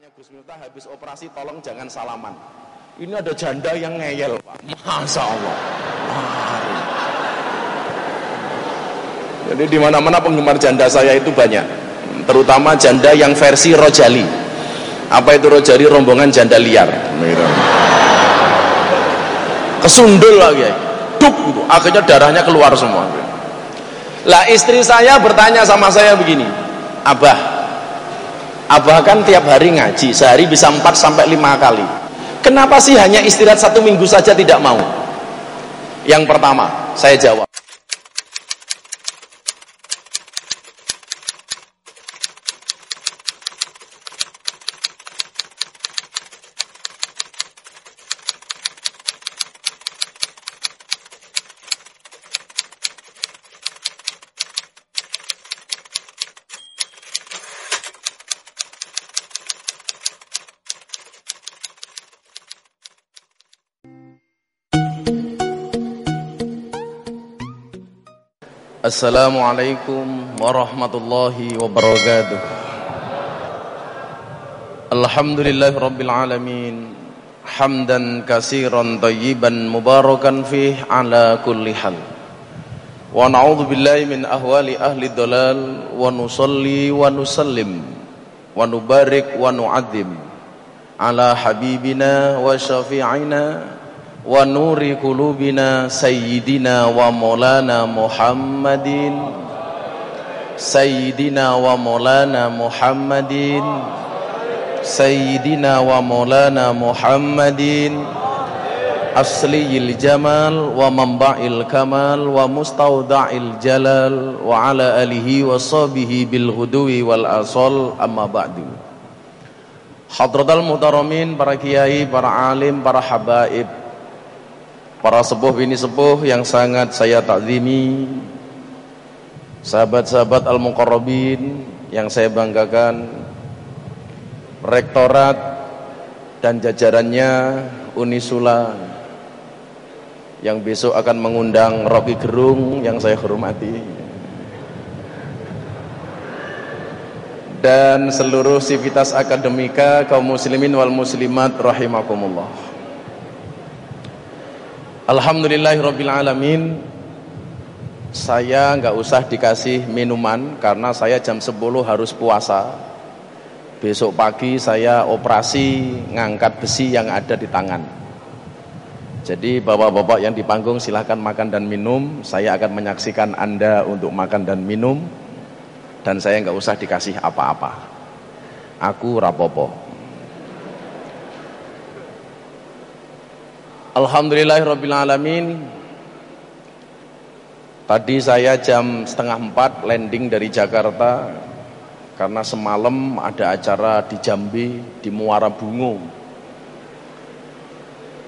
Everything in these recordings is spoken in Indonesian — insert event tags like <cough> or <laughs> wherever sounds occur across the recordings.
Gus Miftah habis operasi tolong jangan salaman. Ini ada janda yang ngeyel, Pak. Masya Allah. Jadi di mana-mana penggemar janda saya itu banyak. Terutama janda yang versi Rojali. Apa itu Rojali? Rombongan janda liar. Kesundul lagi. Duk gitu. Akhirnya darahnya keluar semua. Lah istri saya bertanya sama saya begini. Abah, Abah kan tiap hari ngaji, sehari bisa 4 sampai 5 kali. Kenapa sih hanya istirahat satu minggu saja tidak mau? Yang pertama, saya jawab. السلام عليكم ورحمة الله وبركاته. الحمد لله رب العالمين. حمدا كثيرا طيبا مباركا فيه على كل حال. ونعوذ بالله من أهوال أهل الضلال. ونصلي ونسلم. ونبارك ونعذب على حبيبنا وشفيعنا wa nuri kulubina sayyidina wa maulana Muhammadin. Sayyidina wa maulana Muhammadin. Sayyidina wa maulana Muhammadin. Asliyil jamal wa manba'il kamal wa mustawda'il jalal wa ala alihi wa sahbihi bil hudwi wal asal. Amma ba'du. Hadratal mutaramin, para kiai, para alim, para habaib para sepuh ini sepuh yang sangat saya takzimi sahabat-sahabat al-muqarrabin yang saya banggakan rektorat dan jajarannya Unisula yang besok akan mengundang Rocky Gerung yang saya hormati. Dan seluruh sivitas akademika kaum muslimin wal muslimat rahimakumullah Alhamdulillahirrabbilalamin Saya nggak usah dikasih minuman Karena saya jam 10 harus puasa. Besok pagi saya operasi Ngangkat besi yang ada di tangan. Jadi bapak-bapak yang di panggung silahkan makan dan minum. Saya akan menyaksikan anda untuk makan dan minum. Dan saya nggak usah dikasih apa-apa. Aku rapopo Alhamdulillahirrabbilalamin Tadi saya jam setengah empat landing dari Jakarta Karena semalam ada acara di Jambi, di Muara Bungo.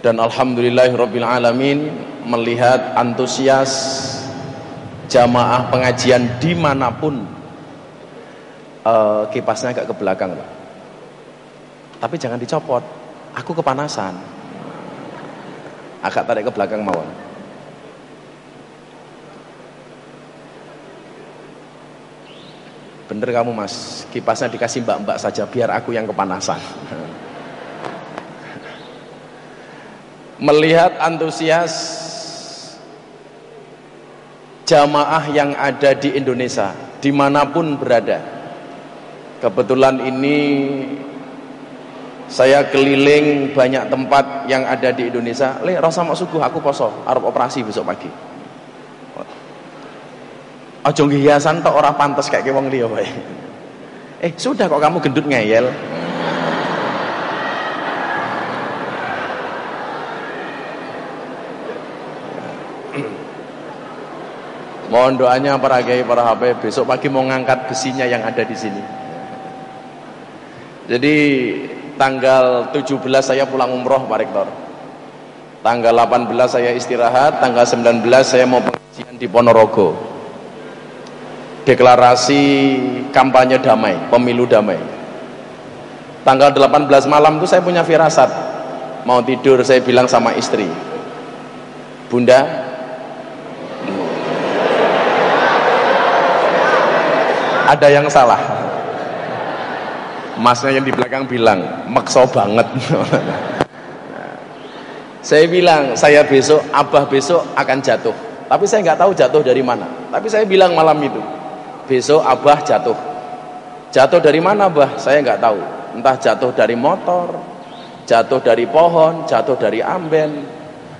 Dan Alhamdulillahirrabbilalamin Melihat antusias jamaah pengajian di mana pun. Uh, Kipasnya agak ke belakang Tapi jangan dicopot. Aku kepanasan agak tarik ke belakang mawon. Bener kamu mas. Kipasnya dikasih mbak-mbak saja biar aku yang kepanasan. <laughs> Melihat antusias jamaah yang ada di Indonesia di mana pun berada kebetulan ini saya keliling banyak tempat yang ada di Indonesia. Le rasa mau suguh aku poso arep operasi besok pagi. Ojo hiasan tok ora pantas kayak wong liya wae. Eh sudah kok kamu gendut ngeyel? Mohon doanya para kiai para HP besok pagi mau ngangkat besinya yang ada di sini. Jadi tanggal 17 saya pulang umroh Pak Rektor. Tanggal 18 saya istirahat tanggal 19 saya mau pengajian di Ponorogo. Deklarasi kampanye damai pemilu damai. Tanggal 18 malam itu saya punya firasat. Mau tidur saya bilang sama istri bunda ada yang salah Masnya yang di belakang bilang, makso banget. <laughs> saya bilang, saya besok, abah besok akan jatuh. Tapi saya nggak tahu jatuh dari mana. Tapi saya bilang malam itu, besok abah jatuh. Jatuh dari mana abah? Saya nggak tahu. Entah jatuh dari motor, jatuh dari pohon, jatuh dari amben,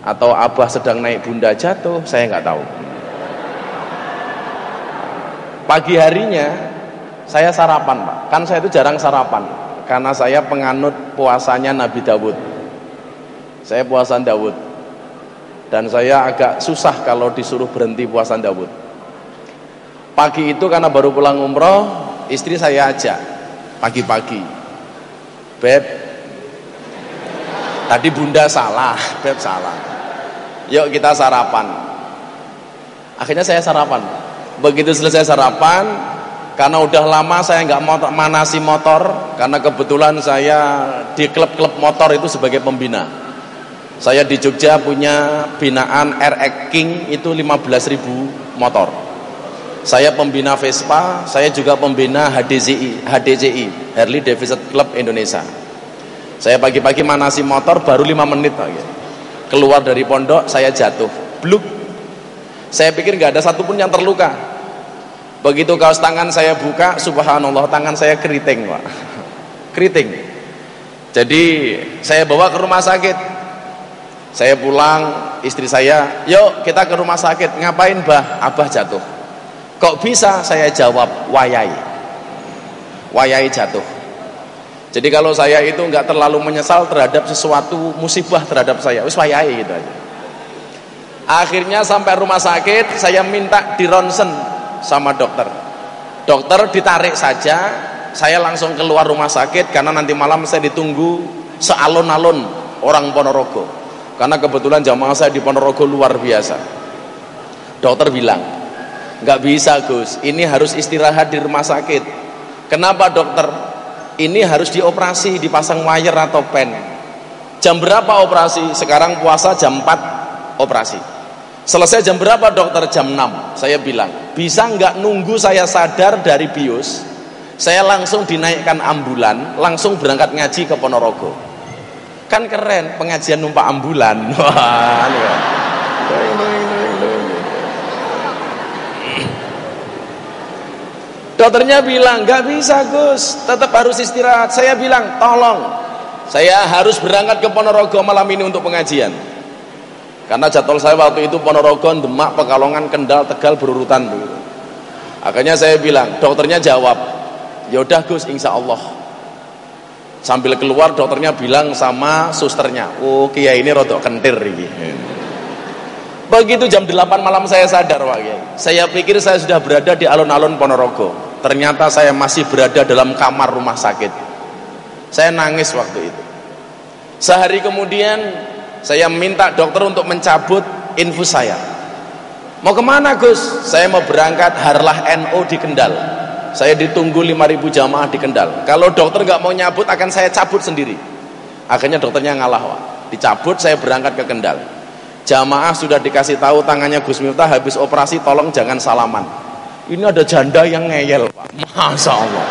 atau abah sedang naik bunda jatuh, saya nggak tahu. Pagi harinya saya sarapan Pak, kan saya itu jarang sarapan karena saya penganut puasanya Nabi Dawud. Saya puasa Dawud dan saya agak susah kalau disuruh berhenti puasa Dawud. Pagi itu karena baru pulang umroh, istri saya ajak pagi-pagi. Beb, tadi bunda salah, beb salah. Yuk kita sarapan. Akhirnya saya sarapan. Begitu selesai sarapan, karena udah lama saya nggak mau manasi motor karena kebetulan saya di klub-klub motor itu sebagai pembina. Saya di Jogja punya binaan RX King itu 15.000 motor. Saya pembina Vespa saya juga pembina HDCI HDCI Harley Davidson Club Indonesia. Saya pagi-pagi manasi motor baru 5 menit keluar dari pondok saya jatuh. Bluk. Saya pikir nggak ada satupun yang terluka Begitu kaos tangan saya buka, subhanallah tangan saya keriting, Pak. Keriting. Jadi saya bawa ke rumah sakit. Saya pulang, istri saya, "Yuk, kita ke rumah sakit." "Ngapain, Bah?" "Abah jatuh." "Kok bisa?" Saya jawab, "Wayai." Wayai jatuh. Jadi kalau saya itu nggak terlalu menyesal terhadap sesuatu musibah terhadap saya, wis wayai gitu aja. Akhirnya sampai rumah sakit, saya minta di ronsen sama dokter. Dokter ditarik saja saya langsung keluar rumah sakit karena nanti malam saya ditunggu sealon-alon orang Ponorogo. Karena kebetulan jamaah saya di Ponorogo luar biasa. Dokter bilang nggak bisa Gus. Ini harus istirahat di rumah sakit. Kenapa dokter? Ini harus dioperasi dipasang wire atau pen. Jam berapa operasi? Sekarang puasa jam 4 operasi Selesai jam berapa dokter? Jam 6. Saya bilang, bisa nggak nunggu saya sadar dari bius? Saya langsung dinaikkan ambulan, langsung berangkat ngaji ke Ponorogo. Kan keren, pengajian numpak ambulan. <laughs> Ya. Dokternya bilang, nggak bisa Gus, tetap harus istirahat. Saya bilang, tolong, saya harus berangkat ke Ponorogo malam ini untuk pengajian. Karena jadwal saya waktu itu Ponorogo, Demak, Pekalongan, Kendal, Tegal berurutan begitu. Akhirnya saya bilang, dokternya jawab, "Yaudah Gus, insya Allah." Sambil keluar dokternya bilang sama susternya, "Oh, kiai ini rodok kentir ini." Begitu jam 8 malam saya sadar, Pak Kiai. Saya pikir saya sudah berada di alun-alun Ponorogo. Ternyata saya masih berada dalam kamar rumah sakit. Saya nangis waktu itu. Sehari kemudian saya minta dokter untuk mencabut infus saya. Mau ke mana Gus? saya mau berangkat harlah NO di Kendal. Saya ditunggu 5000 jamaah di Kendal. Kalau dokter nggak mau nyabut akan saya cabut sendiri. Akhirnya dokternya ngalah Wak. dicabut saya berangkat ke Kendal. Jamaah sudah dikasih tahu tangannya Gus Miftah habis operasi tolong jangan salaman. Ini ada janda yang ngeyel Pak. Masya Allah?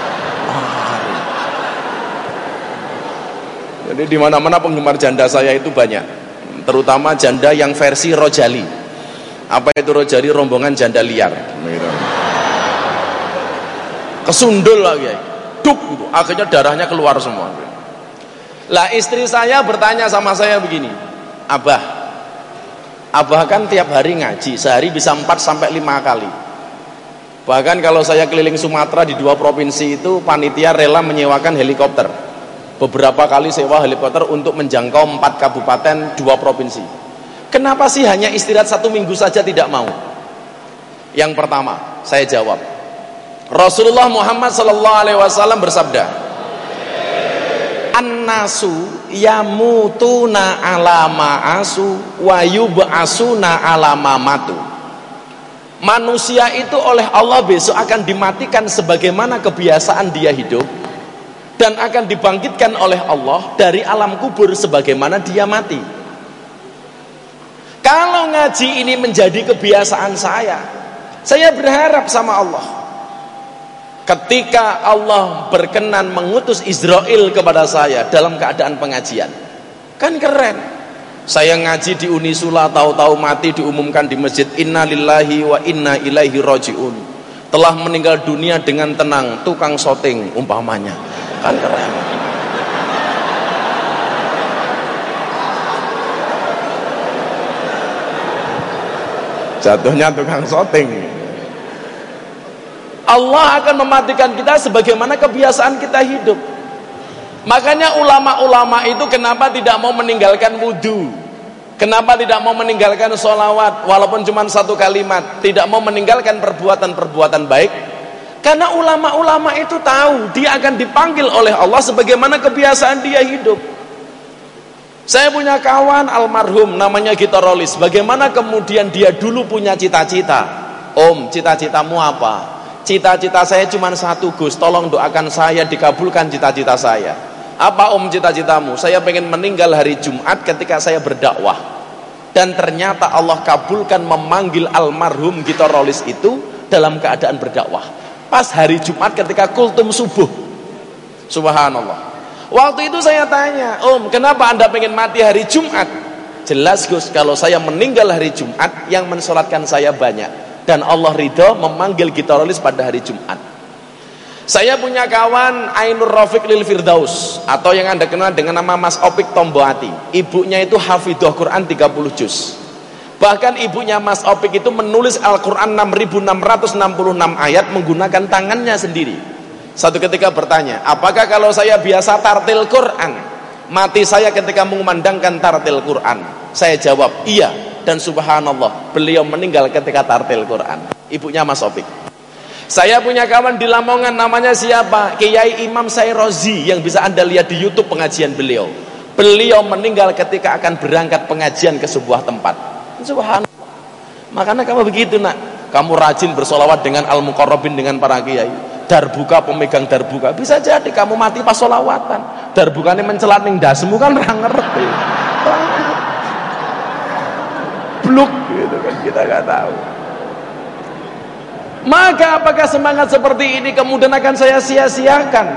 Jadi di mana-mana penggemar janda saya itu banyak terutama janda yang versi rojali. Apa itu rojali? Rombongan janda liar. Kesundul lagi duk gitu. akhirnya darahnya keluar semua. Lah istri saya bertanya sama saya begini abah abah kan tiap hari ngaji sehari bisa 4 sampai 5 kali. Bahkan kalau saya keliling Sumatera di dua provinsi itu panitia rela menyewakan helikopter beberapa kali sewa helikopter untuk menjangkau empat kabupaten dua provinsi. Kenapa sih hanya istirahat satu minggu saja tidak mau? Yang pertama saya jawab. Rasulullah Muhammad Sallallahu Alaihi Wasallam bersabda An-nasu yamutuna alama asu wa yub'asuna alama matu Manusia itu oleh Allah besok akan dimatikan sebagaimana kebiasaan dia hidup dan akan dibangkitkan oleh Allah dari alam kubur sebagaimana dia mati. Kalau ngaji ini menjadi kebiasaan saya, saya berharap sama Allah. ketika Allah berkenan mengutus Israel kepada saya dalam keadaan pengajian. Kan keren. Saya ngaji di Unisula tahu-tahu mati diumumkan di masjid. Inna lillahi wa inna ilaihi rojiun. Telah meninggal dunia dengan tenang tukang syuting umpamanya kan keren jatuhnya tukang syuting Allah akan mematikan kita sebagaimana kebiasaan kita hidup. Makanya ulama-ulama itu kenapa tidak mau meninggalkan wudhu kenapa tidak mau meninggalkan sholawat walaupun cuma satu kalimat? Tidak mau meninggalkan perbuatan-perbuatan baik karena ulama-ulama itu tahu dia akan dipanggil oleh Allah sebagaimana kebiasaan dia hidup saya punya kawan almarhum namanya Gito Rolis bagaimana kemudian dia dulu punya cita-cita om cita-citamu apa Cita-cita saya cuma satu Gus, tolong doakan saya dikabulkan cita-cita saya. Apa om cita-citamu? Saya pengen meninggal hari Jumat ketika saya berdakwah. Dan ternyata Allah kabulkan memanggil almarhum Gito Rolis itu dalam keadaan berdakwah. Pas hari Jumat ketika kultum subuh. Subhanallah. Waktu itu saya tanya, Om, kenapa anda pengen mati hari Jumat? Jelas Gus, kalau saya meninggal hari Jumat, yang mensolatkan saya banyak dan Allah ridho memanggil kita rolis pada hari Jumat saya punya kawan Ainur Rafiq Lil Firdaus atau yang anda kenal dengan nama Mas Opik Tomboati ibunya itu Hafidah Quran 30 juz bahkan ibunya Mas Opik itu menulis Al-Quran 6666 ayat menggunakan tangannya sendiri. Satu ketika bertanya apakah kalau saya biasa tartil Quran mati saya ketika mengumandangkan tartil Quran? Saya jawab iya. Dan subhanallah beliau meninggal ketika tartil Quran. Ibunya Mas Opik. Saya punya kawan di Lamongan namanya siapa? Kiai Imam Sayrozi yang bisa anda lihat di YouTube pengajian beliau. Beliau meninggal ketika akan berangkat pengajian ke sebuah tempat subhanallah. Makanya kamu begitu nak. Kamu rajin bersolawat dengan al-muqarrabin dengan para kiai. Darbuka pemegang darbuka bisa jadi kamu mati pas solawatan. Darbukanya mencelat ning dasmu kan ra ngerti. Bluk gitu kan kita nggak tahu. Maka apakah semangat seperti ini kemudian akan saya sia-siakan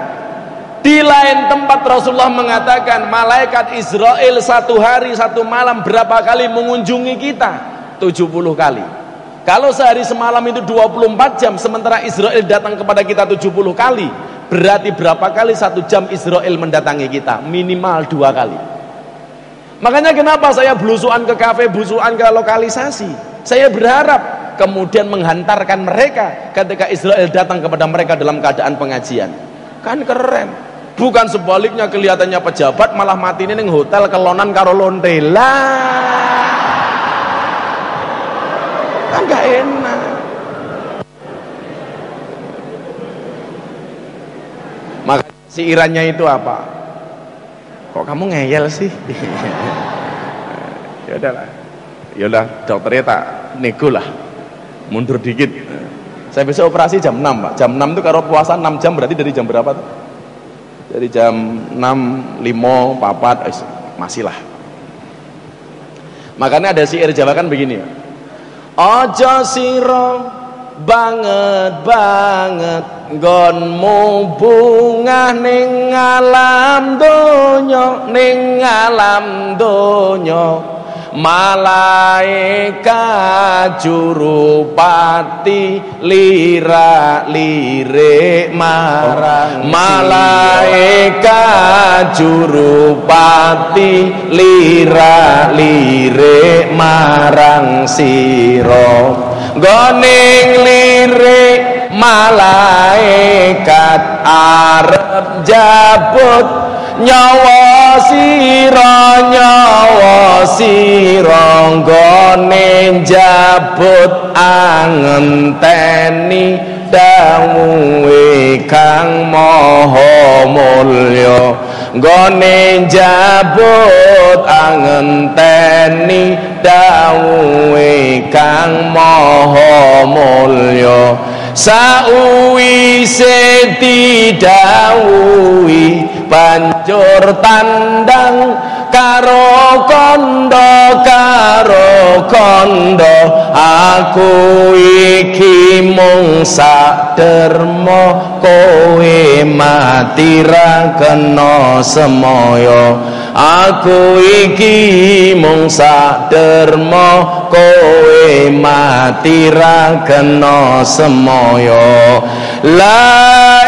di lain tempat Rasulullah mengatakan malaikat Israel satu hari satu malam berapa kali mengunjungi kita 70 kali kalau sehari semalam itu 24 jam sementara Israel datang kepada kita 70 kali berarti berapa kali satu jam Israel mendatangi kita minimal dua kali Makanya kenapa saya belusuan ke kafe, belusuan ke lokalisasi. Saya berharap kemudian menghantarkan mereka ketika Israel datang kepada mereka dalam keadaan pengajian. Kan keren. Bukan sebaliknya kelihatannya pejabat malah mati ini hotel kelonan karo lontela. Kan gak enak. Maka si irannya itu apa? kok kamu ngeyel sih <laughs> ya udahlah ya udah dokternya tak nego lah mundur dikit saya besok operasi jam 6 pak jam 6 itu kalau puasa 6 jam berarti dari jam berapa tuh dari jam 6, 5, 4 eh, masih lah makanya ada syair Jawa kan begini. Ojo siro banget banget gonmu bunga ning alam donya ning alam donya malaikat jurupati lira lire marang malaikat jurupati lira lire marang sira. Goning lire malaikat arep jabut nyawa sira nyawa sira nggone jabut angenteni. Dawuhe kang maha mulya nggone jabut angenteni. Dawuhe kang maha mulya sauwise didhawuhi banjur tandang karo kondo karo kondo. Aku iki mung sak dermo kowe mati ra kena semoyo aku iki mung sak dermo kowe mati ra kena semoyo. La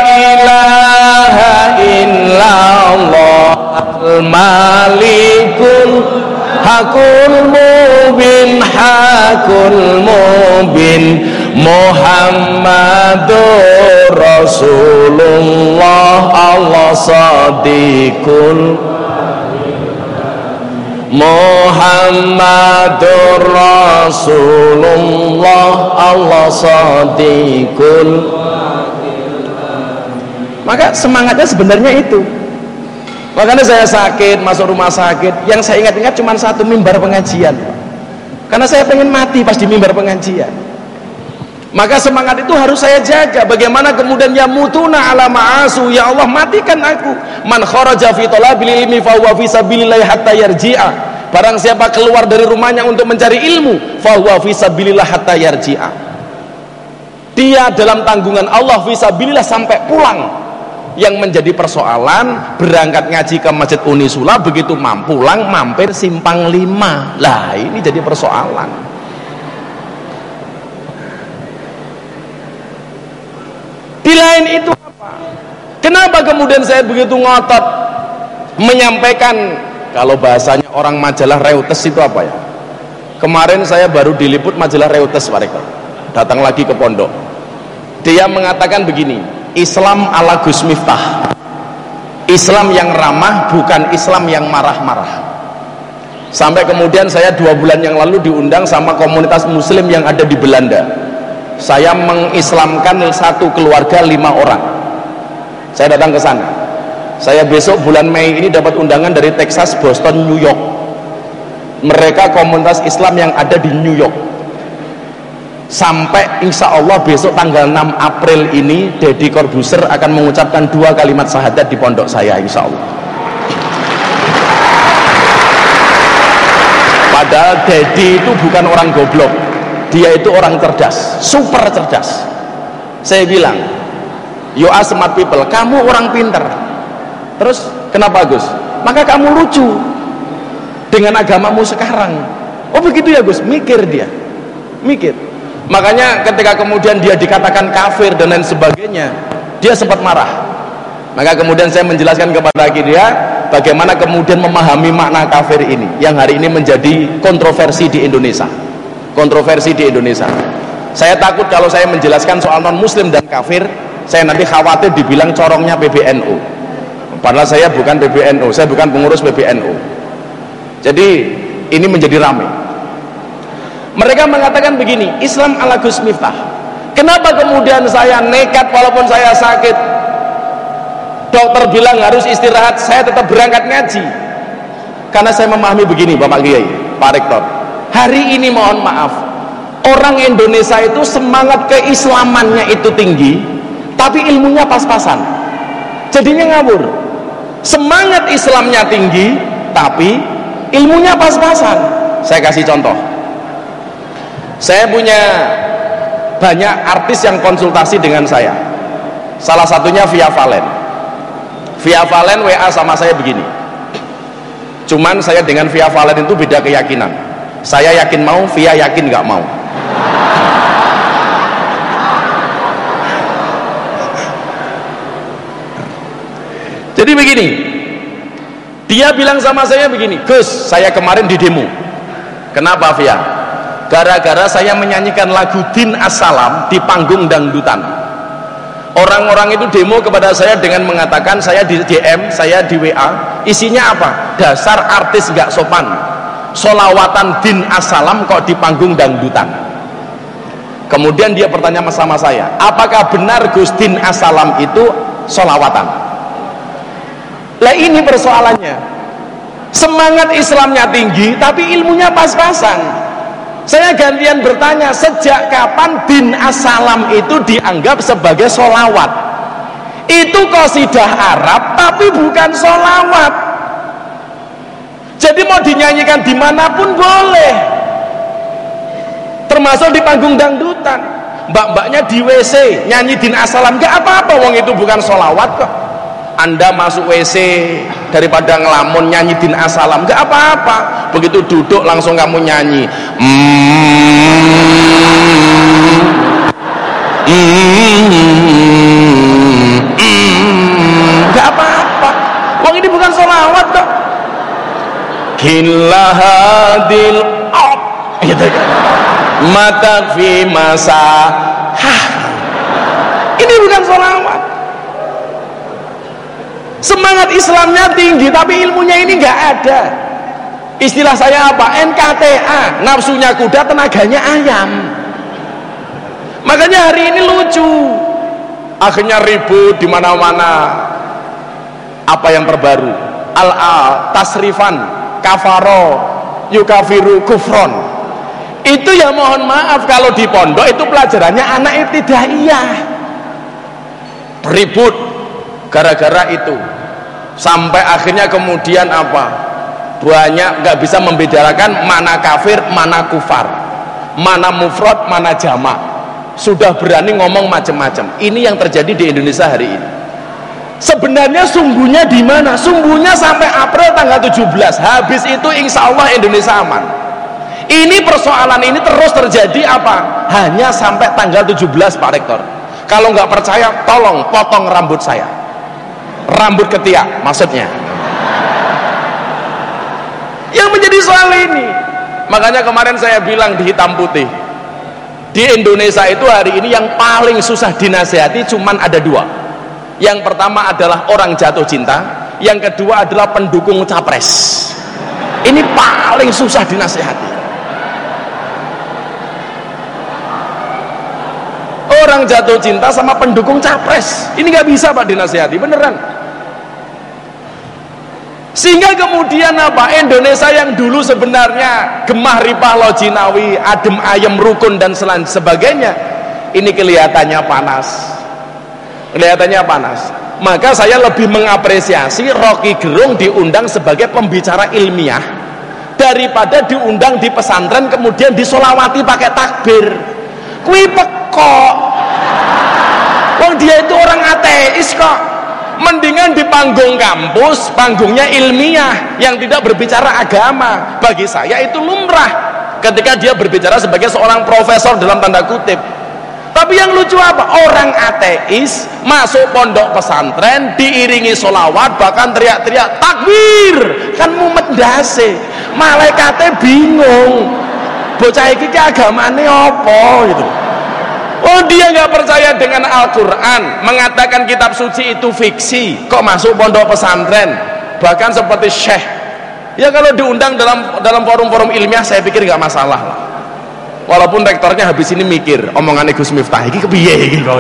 ilaha illallah malikul hakul mubin hakul mubin Muhammadur Rasulullah Allah sadiqul Muhammadur Rasulullah Allah sadiqul maka semangatnya sebenarnya itu. Makanya saya sakit masuk rumah sakit. Yang saya ingat-ingat cuma satu mimbar pengajian. Karena saya pengen mati pas di mimbar pengajian maka semangat itu harus saya jaga. Bagaimana kemudian ya mutuna ala ma'asu? Ya Allah matikan aku. Man kharaja fi talabil ilmi fa huwa fi sabilillah hatta yarji'a. Barang siapa keluar dari rumahnya untuk mencari ilmu fa huwa fi sabilillah hatta yarji'a. Dia dalam tanggungan Allah fi sabilillah sampai pulang. Yang menjadi persoalan berangkat ngaji ke Masjid Unisula begitu mampu pulang mampir simpang lima. Lah ini jadi persoalan di lain itu apa? Kenapa kemudian saya begitu ngotot menyampaikan kalau bahasanya orang majalah Reuters itu apa ya? Kemarin saya baru diliput majalah Reuters mereka datang lagi ke pondok. Dia mengatakan begini Islam ala Gus Miftah. Islam yang ramah bukan Islam yang marah-marah. Sampai kemudian saya dua bulan yang lalu diundang sama komunitas muslim yang ada di Belanda saya mengislamkan satu keluarga lima orang. Saya datang ke sana. Saya besok bulan Mei ini dapat undangan dari Texas, Boston, New York. Mereka komunitas Islam yang ada di New York. Sampai insya Allah besok tanggal 6 April ini Deddy Corbuzier akan mengucapkan dua kalimat syahadat di pondok saya insya Allah. Padahal Deddy itu bukan orang goblok dia itu orang cerdas super cerdas. Saya bilang you are smart people. Kamu orang pinter. Terus kenapa Gus? Maka kamu lucu dengan agamamu sekarang. Oh begitu ya Gus? Mikir dia. Mikir. Makanya ketika kemudian dia dikatakan kafir dan lain sebagainya dia sempat marah. Maka kemudian saya menjelaskan kepada dia bagaimana kemudian memahami makna kafir ini yang hari ini menjadi kontroversi di Indonesia kontroversi di Indonesia. Saya takut kalau saya menjelaskan soal non muslim dan kafir saya nanti khawatir dibilang corongnya PBNU padahal saya bukan PBNU saya bukan pengurus PBNU jadi ini menjadi ramai mereka mengatakan begini Islam ala Gus Miftah. Kenapa kemudian saya nekat walaupun saya sakit? Dokter bilang harus istirahat saya tetap berangkat ngaji. Karena saya memahami begini Bapak Kiai Pak Rektor hari ini mohon maaf. Orang Indonesia itu semangat keislamannya itu tinggi tapi ilmunya pas-pasan. Jadinya ngabur semangat Islamnya tinggi tapi ilmunya pas-pasan. Saya kasih contoh. Saya punya banyak artis yang konsultasi dengan saya. Salah satunya Via Valen. Via Valen WA sama saya begini. Cuman saya dengan Via Valen itu beda keyakinan saya yakin mau Via yakin nggak mau. Jadi begini dia bilang sama saya begini Gus saya kemarin di demo. Kenapa Via? Gara-gara saya menyanyikan lagu Din Assalam di panggung dangdutan. Orang-orang itu demo kepada saya dengan mengatakan saya di DM, saya di WA isinya apa? dasar artis gak sopan solawatan Din Assalam kok di panggung dangdutan? Kemudian dia bertanya sama saya apakah benar Gus Din Assalam itu solawatan? Lah ini persoalannya. Semangat Islamnya tinggi tapi ilmunya pas-pasan. Saya gantian bertanya sejak kapan din asalam itu dianggap sebagai solawat? Itu kosidah Arab tapi bukan solawat jadi mau dinyanyikan di mana pun boleh. Termasuk di panggung dangdutan. Mbak-mbaknya di WC nyanyi din asalam. Gak apa-apa wong itu bukan sholawat kok. Anda masuk WC daripada ngelamun nyanyi din asalam. Gak apa-apa begitu duduk langsung kamu nyanyi. Gak kilahadil op gitu. Mata fi masa. Ini bukan sholawat semangat Islamnya tinggi tapi ilmunya ini nggak ada. Istilah saya apa? NKTA nafsunya kuda tenaganya ayam. Makanya hari ini lucu. Akhirnya ribut di mana-mana. Apa yang terbaru? Al al tasrifan kafaro yukafiru kufron. Itu ya mohon maaf kalau di pondok itu pelajarannya anak ibtidaiyah. Ribut gara-gara itu. Sampai akhirnya kemudian apa? Banyak nggak bisa membedakan mana kafir mana kufar mana mufrad mana jamak. Sudah berani ngomong macam-macam. Ini yang terjadi di Indonesia hari ini sebenarnya sungguhnya di mana? Sungguhnya sampai April tanggal 17 habis itu insya Allah Indonesia aman. Ini persoalan ini terus terjadi apa? Hanya sampai tanggal 17 Pak Rektor. Kalau nggak percaya tolong potong rambut saya. Rambut ketiak maksudnya. Yang menjadi soal ini. Makanya kemarin saya bilang di hitam putih. Di Indonesia itu hari ini yang paling susah dinasehati cuman ada dua yang pertama adalah orang jatuh cinta. Yang kedua adalah pendukung capres. Ini paling susah dinasehati orang jatuh cinta sama pendukung capres. Ini nggak bisa pak dinasehati beneran. Sehingga kemudian apa? Indonesia yang dulu sebenarnya gemah ripah lojinawi adem ayem rukun dan sebagainya ini kelihatannya panas kelihatannya panas. Maka saya lebih mengapresiasi Rocky Gerung diundang sebagai pembicara ilmiah daripada diundang di pesantren kemudian disolawati pakai takbir. Kui pekok Wong dia itu orang ateis kok. Mendingan di panggung kampus panggungnya ilmiah yang tidak berbicara agama. Bagi saya itu lumrah ketika dia berbicara sebagai seorang profesor dalam tanda kutip tapi yang lucu apa? orang ateis masuk pondok pesantren diiringi solawat bahkan teriak-teriak takbir! Kan mumet dase malaikatnya bingung. Bocah iki agamane apa gitu. Oh dia nggak percaya dengan Al-Quran Mengatakan kitab suci itu fiksi Kok masuk pondok pesantren? Bahkan seperti syekh. Ya kalau diundang dalam dalam forum-forum ilmiah Saya pikir nggak masalah lah Walaupun rektornya habis ini mikir Omongan Gus Miftah Ini kebiye gitu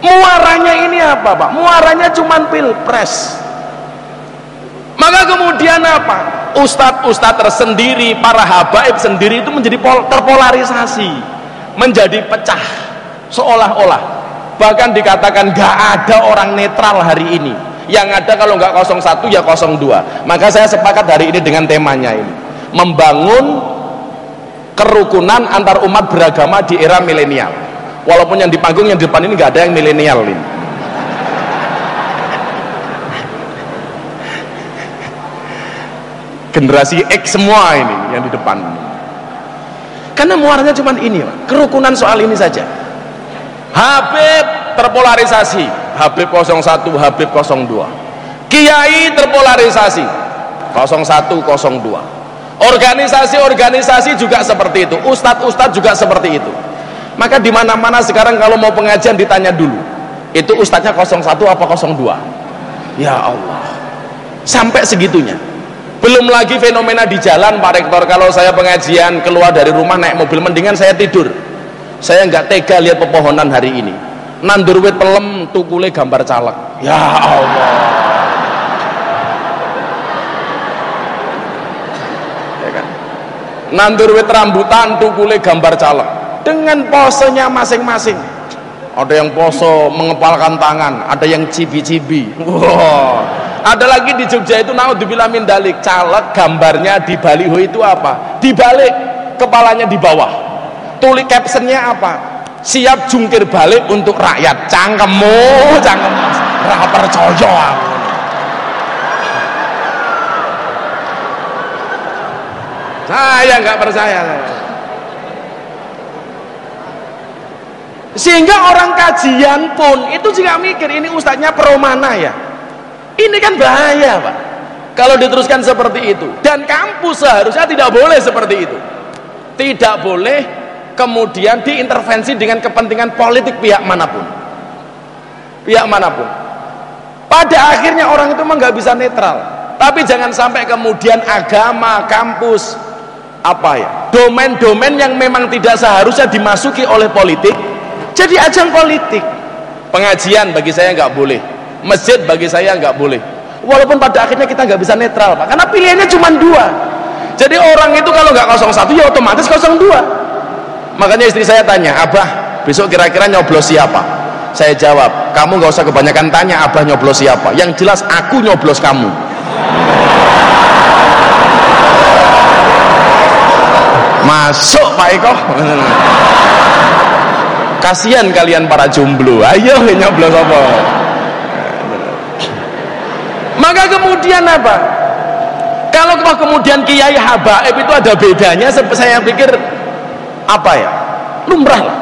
Muaranya ini apa Pak? Muaranya cuma pilpres Maka kemudian apa? ustadz-ustadz tersendiri, para habaib sendiri itu menjadi terpolarisasi, menjadi pecah, seolah-olah. Bahkan dikatakan gak ada orang netral hari ini. Yang ada kalau nggak 01 ya 02. Maka saya sepakat hari ini dengan temanya ini. Membangun kerukunan antar umat beragama di era milenial. Walaupun yang di panggung yang di depan ini nggak ada yang milenial ini. generasi X semua ini yang di depan karena muaranya cuma ini kerukunan soal ini saja Habib terpolarisasi Habib 01 Habib 02 Kiai terpolarisasi 01 02 organisasi-organisasi juga seperti itu ustadz-ustadz juga seperti itu. Maka di mana-mana sekarang kalau mau pengajian ditanya dulu itu ustadznya 01 apa 02 ya Allah sampai segitunya. Belum lagi fenomena di jalan Pak Rektor kalau saya pengajian keluar dari rumah naik mobil mendingan saya tidur. Saya nggak tega lihat pepohonan hari ini nandur wit pelem tukule gambar caleg. Ya Allah. Ya kan? Nandur wit rambutan tukule gambar caleg. Dengan posenya masing-masing. Ada yang poso mengepalkan tangan ada yang cibi-cibi. Wow. ada lagi di Jogja itu naudzubillah min dalik caleg gambarnya di baliho itu apa? Dibalik kepalanya di bawah. Tulis captionnya apa siap jungkir balik untuk rakyat. Cangkemmu cangkem ra percaya aku. Saya nggak percaya. Sehingga orang kajian pun itu juga mikir ini ustadznya pro mana ya? Ini kan bahaya pak. Kalau diteruskan seperti itu. Dan kampus seharusnya tidak boleh seperti itu. Tidak boleh kemudian diintervensi dengan kepentingan politik pihak mana pun. Pihak mana pun. Pada akhirnya orang itu memang nggak bisa netral. Tapi jangan sampai kemudian agama kampus apa ya domain-domain yang memang tidak seharusnya dimasuki oleh politik jadi ajang politik. Pengajian bagi saya nggak boleh. Masjid bagi saya nggak boleh. Walaupun pada akhirnya kita nggak bisa netral pak. Karena pilihannya cuma dua. Jadi orang itu kalau nggak 01 ya otomatis 02 makanya istri saya tanya abah besok kira-kira nyoblos siapa? Saya jawab kamu nggak usah kebanyakan tanya abah nyoblos siapa. Yang jelas aku nyoblos kamu. Masuk Pak Eko. Kasihan kalian para jomblo. Ayo nyoblos apa? Maka kemudian apa? Kalau kemudian kiai habaib itu ada bedanya saya pikir apa ya? Lumrah lah.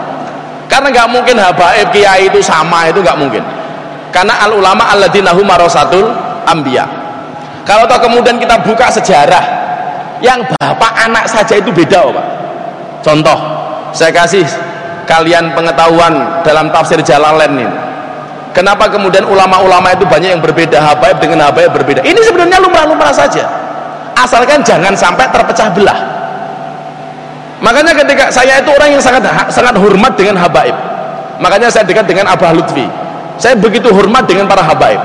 Karena nggak mungkin habaib kiai itu sama itu nggak mungkin. Karena al ulama alladinahu marasatul ambia kalau toh kemudian kita buka sejarah yang bapak anak saja itu beda oh, Pak. Contoh saya kasih kalian pengetahuan dalam tafsir Jalalain ini. Kenapa kemudian ulama-ulama itu banyak yang berbeda habaib dengan habaib berbeda? Ini sebenarnya lumrah-lumrah saja. Asalkan jangan sampai terpecah belah makanya ketika saya itu orang yang sangat sangat hormat dengan habaib. Makanya saya dekat dengan Abah Lutfi. Saya begitu hormat dengan para habaib.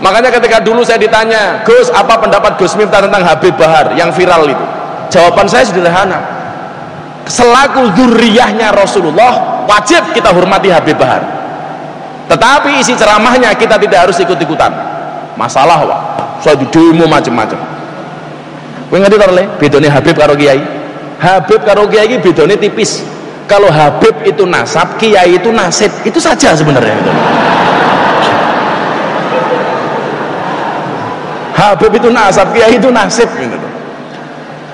Makanya ketika dulu saya ditanya Gus apa pendapat Gus Miftah tentang Habib Bahar yang viral itu? Jawaban saya sederhana. Selaku zuriyahnya Rasulullah wajib kita hormati Habib Bahar. Tetapi isi ceramahnya kita tidak harus ikut-ikutan. Masalah wah suatu demo macam-macam. Kowe ngerti to le bedone Habib karo Kiai Habib karo Kiai iki bedone tipis kalau Habib itu nasab Kiai itu nasib itu saja sebenarnya itu Habib itu nasab Kiai itu nasib gitu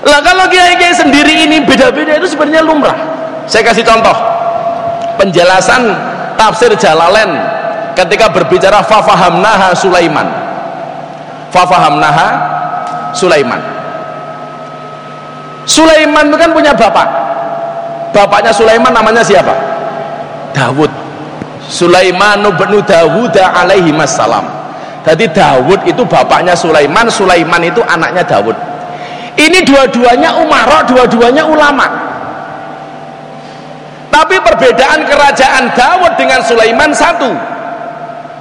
lah kalau kiai-kiai sendiri ini beda-beda itu sebenarnya lumrah. Saya kasih contoh. Penjelasan tafsir Jalalain ketika berbicara fafahamnaha Sulaiman. Fafahamnaha Sulaiman. Sulaiman itu kan punya bapak. Bapaknya Sulaiman namanya siapa? Dawud. Sulaiman bin Dawud alaihi wassalam. Jadi Dawud itu bapaknya Sulaiman, Sulaiman itu anaknya Dawud ini dua-duanya umarok dua-duanya ulama tapi perbedaan kerajaan Dawud dengan Sulaiman satu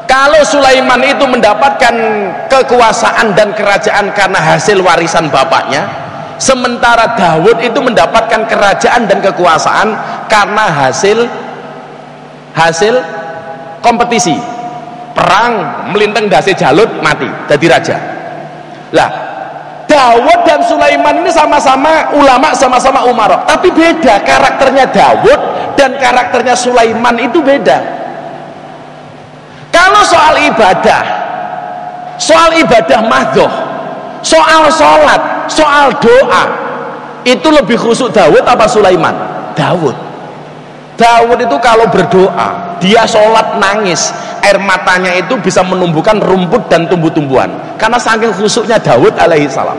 kalau Sulaiman itu mendapatkan kekuasaan dan kerajaan karena hasil warisan bapaknya sementara Dawud itu mendapatkan kerajaan dan kekuasaan karena hasil hasil kompetisi. Perang melintang dasi jalut mati jadi raja. Lah Dawud dan Sulaiman ini sama-sama ulama sama-sama umarok. Tapi beda karakternya Dawud dan karakternya Sulaiman itu beda. Kalau soal ibadah soal ibadah mahdoh soal sholat soal doa itu lebih khusus Dawud apa Sulaiman? Dawud. Dawud itu kalau berdoa dia sholat nangis air matanya itu bisa menumbuhkan rumput dan tumbuh-tumbuhan. Karena saking khusuknya Daud alaihi salam.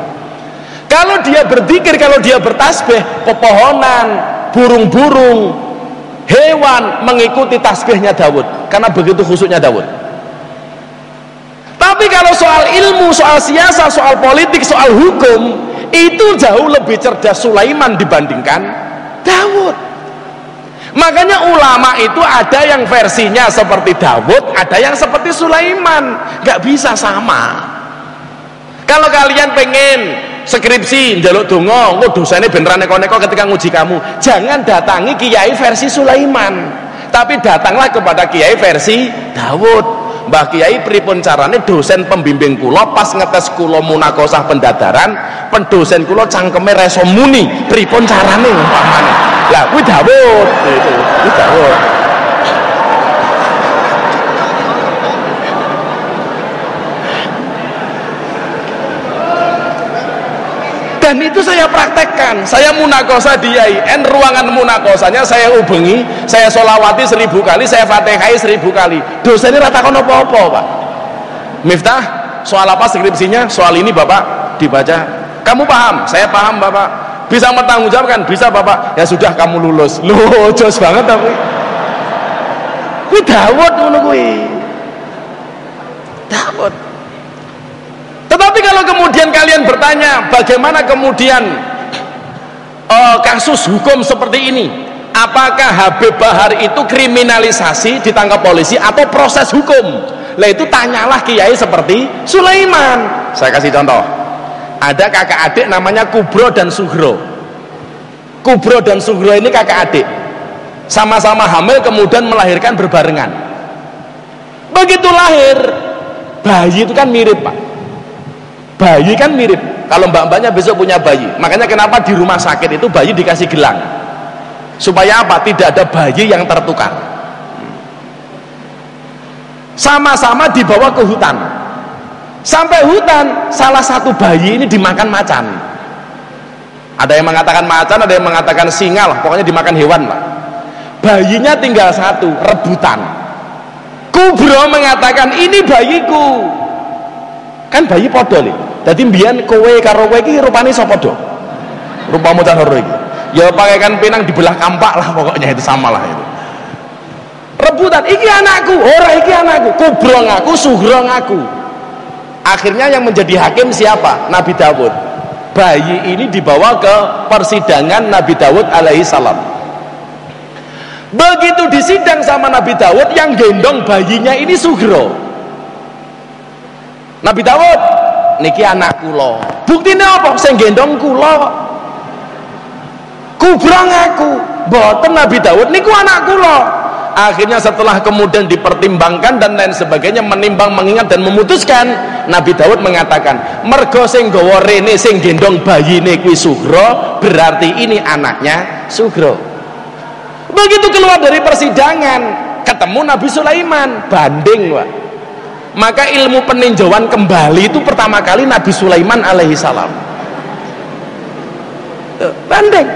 Kalau dia berzikir kalau dia bertasbih pepohonan burung-burung hewan mengikuti tasbihnya Daud karena begitu khusuknya Daud tapi kalau soal ilmu, soal siasa, soal politik, soal hukum itu jauh lebih cerdas Sulaiman dibandingkan Daud Makanya ulama itu ada yang versinya seperti Dawud, ada yang seperti Sulaiman. Gak bisa sama. Kalau kalian pengen skripsi jaluk dongo, oh dosanya beneran neko-neko ketika nguji kamu. Jangan datangi kiai versi Sulaiman. tapi datanglah kepada kiai versi Dawud Mbah Kiai pripun carane dosen pembimbing kula pas ngetes kula munakosah pendadaran pendosen kula cangkeme reso muni pripun carane umpamane. Lah kuwi Dawud itu kuwi Dawud dan itu saya praktekkan saya munakosa di IAIN ruangan munakosanya saya ubengi saya solawati seribu kali saya fatihai seribu kali. Dosennya rata kono apa-apa pak? Miftah soal apa skripsinya? Soal ini bapak dibaca. Kamu paham? Saya paham bapak. Bisa bertanggungjawabkan bisa bapak. Ya sudah kamu lulus. Loh jos banget tapi. Kuwi Dawud ngono kuwi tetapi kalau kemudian kalian bertanya bagaimana kemudian uh, kasus hukum seperti ini? Apakah Habib Bahar itu kriminalisasi ditangkap polisi atau proses hukum? Lah itu tanyalah kiai seperti Sulaiman. Saya kasih contoh. Ada kakak adik namanya Kubro dan Sugro Kubro dan Sugro ini kakak adik. Sama-sama hamil kemudian melahirkan berbarengan. Begitu lahir bayi itu kan mirip pak bayi kan mirip. Kalau mbak-mbaknya besok punya bayi makanya kenapa di rumah sakit itu bayi dikasih gelang? Supaya apa? Tidak ada bayi yang tertukar. Sama-sama dibawa ke hutan. Sampai hutan salah satu bayi ini dimakan macan. Ada yang mengatakan macan ada yang mengatakan singal pokoknya dimakan hewan lah. Bayinya tinggal satu rebutan. Kubro mengatakan ini bayiku kan bayi podol jadi mbiyen kowe karo kowe iki rupane sapa do? Rupamu ta iki. Ya pakaikan pinang dibelah kampak lah pokoknya itu sama lah itu. Rebutan, iki anakku, ora iki anakku, kubro ngaku, sugro ngaku. Akhirnya yang menjadi hakim siapa? Nabi Dawud. Bayi ini dibawa ke persidangan Nabi Dawud alaihi salam. Begitu disidang sama Nabi Dawud yang gendong bayinya ini Sugro. Nabi Dawud niki anak kula. Buktine apa? Sing gendong kula kok kubra ngaku boten Nabi Daud niku anak kula. Akhirnya setelah kemudian dipertimbangkan dan lain sebagainya menimbang mengingat dan memutuskan Nabi Daud mengatakan mergo sing gawa rene sing gendong bayine kuwi Sugro berarti ini anaknya Sugro. Begitu keluar dari persidangan ketemu Nabi Sulaiman banding Pak maka ilmu peninjauan kembali itu pertama kali Nabi Sulaiman alaihi salam. Eh, banding.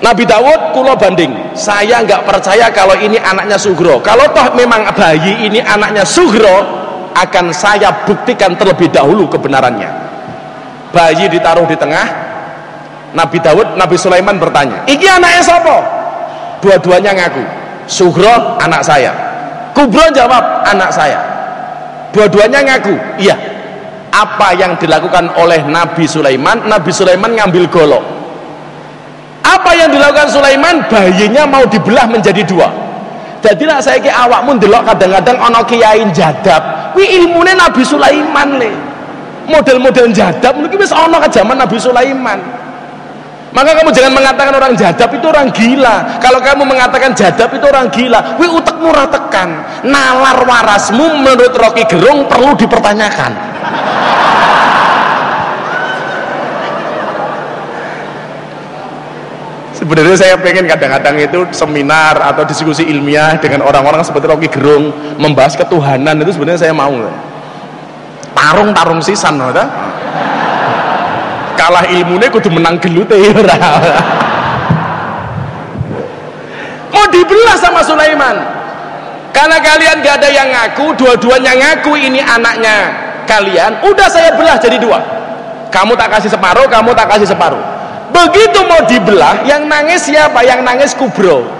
Nabi Dawud kulo banding. Saya nggak percaya kalau ini anaknya Sugro. Kalau toh memang bayi ini anaknya Sugro akan saya buktikan terlebih dahulu kebenarannya. Bayi ditaruh di tengah. Nabi Dawud, Nabi Sulaiman bertanya iki anaknya siapa? dua-duanya ngaku Sugro anak saya. Kubro jawab anak saya dua-duanya ngaku. Iya. Apa yang dilakukan oleh Nabi Sulaiman? Nabi Sulaiman ngambil golok. Apa yang dilakukan Sulaiman? Bayinya mau dibelah menjadi dua. Jadilah saya ke awakmu ndelok kadang-kadang ono kiai jadab wi ilmune Nabi Sulaiman le. Model-model jadab mungkin wis ono ke zaman Nabi Sulaiman maka kamu jangan mengatakan orang jadab itu orang gila. Kalau kamu mengatakan jadab itu orang gila, wi utekmu ratekan. Nalar warasmu menurut Rocky Gerung perlu dipertanyakan. Sebenarnya saya pengen kadang-kadang itu seminar atau diskusi ilmiah dengan orang-orang seperti Rocky Gerung membahas ketuhanan itu sebenarnya saya mau. Tarung-tarung sisan, no, kalah ilmunya kudu menang gelute <laughs> ora? Mau dibelah sama Sulaiman. Karena kalian gak ada yang ngaku dua-duanya ngaku ini anaknya kalian udah saya belah jadi dua. Kamu tak kasih separuh kamu tak kasih separuh. Begitu mau dibelah yang nangis siapa? Yang nangis kubro.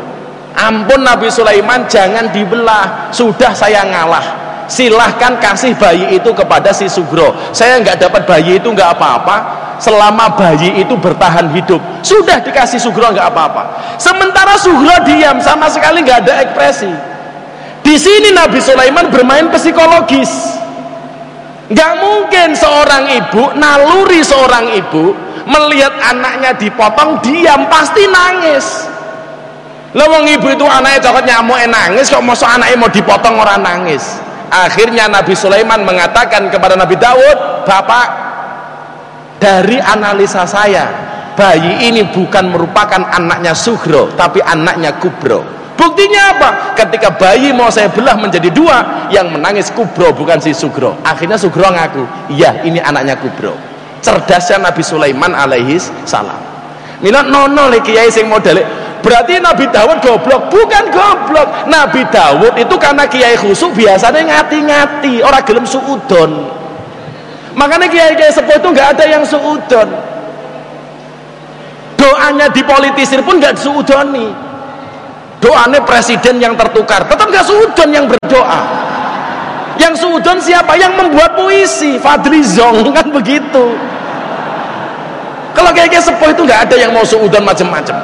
Ampun Nabi Sulaiman jangan dibelah. Sudah saya ngalah. Silahkan kasih bayi itu kepada si Sugro. Saya nggak dapat bayi itu nggak apa-apa selama bayi itu bertahan hidup. Sudah dikasih Sugro nggak apa-apa. Sementara Sugro diam sama sekali nggak ada ekspresi. Di sini Nabi Sulaiman bermain psikologis. Nggak mungkin seorang ibu naluri seorang ibu melihat anaknya dipotong diam pasti nangis. Lah wong ibu itu anaknya cokot nyamuk nangis. Kok mosok anaknya mau dipotong orang nangis. Akhirnya Nabi Sulaiman mengatakan kepada Nabi Daud, "Bapak, dari analisa saya, bayi ini bukan merupakan anaknya Sugro, tapi anaknya Kubro." Buktinya apa? Ketika bayi mau saya belah menjadi dua, yang menangis Kubro bukan si Sugro. Akhirnya Sugro ngaku, "Iya, ini anaknya Kubro." Cerdasnya Nabi Sulaiman alaihi salam. Mila nono kiai sing modele berarti Nabi Dawud goblok bukan goblok Nabi Dawud itu karena kiai khusuk biasanya ngati-ngati orang gelem suudon makanya kiai-kiai sepuh itu nggak ada yang suudon. Doanya dipolitisir pun nggak suudoni doanya presiden yang tertukar tetap nggak suudon yang berdoa. Yang suudon siapa? Yang membuat puisi Fadli Zong <laughs> kan begitu. Kalau kiai-kiai sepuh itu nggak ada yang mau suudon macam-macam.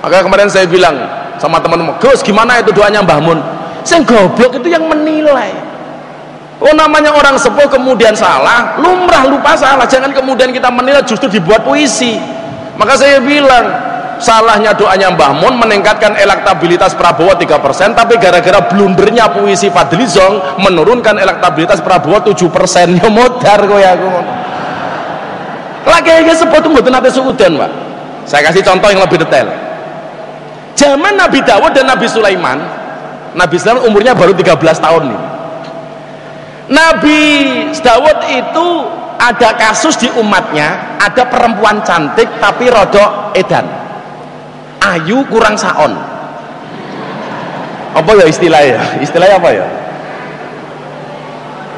Maka kemarin saya bilang sama teman-teman Gus gimana itu doanya Mbah Mun? Saya goblok itu yang menilai oh namanya orang sepuh kemudian salah lumrah lupa salah. Jangan kemudian kita menilai justru dibuat puisi. Maka saya bilang salahnya doanya Mbah Mun meningkatkan elektabilitas Prabowo 3% tapi gara-gara blundernya puisi Fadli Zong menurunkan elektabilitas Prabowo 7% ya modar ya aku lagi sepuh itu mboten nate suudan Pak saya kasih contoh yang lebih detail. Zaman Nabi Dawud dan Nabi Sulaiman Nabi Sulaiman umurnya baru 13 tahun nih Nabi Dawud itu ada kasus di umatnya ada perempuan cantik tapi rodok edan. Ayu kurang saon. Apa ya istilahnya istilahnya apa ya?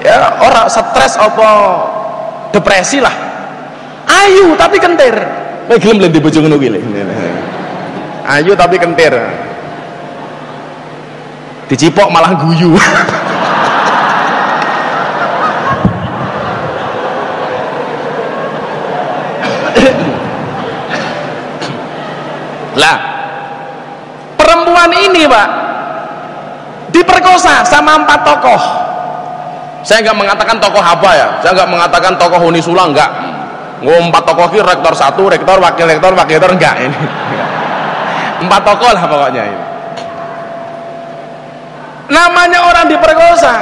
Ya orang stres apa depresi lah. Ayu tapi kentir. Gelem lho di bojo ngono ayu tapi kentir. Dicipok malah guyu <laughs> lah perempuan ini pak diperkosa sama empat tokoh. Saya nggak mengatakan tokoh apa ya saya nggak mengatakan tokoh Unisula enggak empat tokoh ini rektor satu rektor wakil rektor wakil rektor enggak ini. <laughs> Empat tokoh lah pokoknya ini. Namanya orang diperkosa.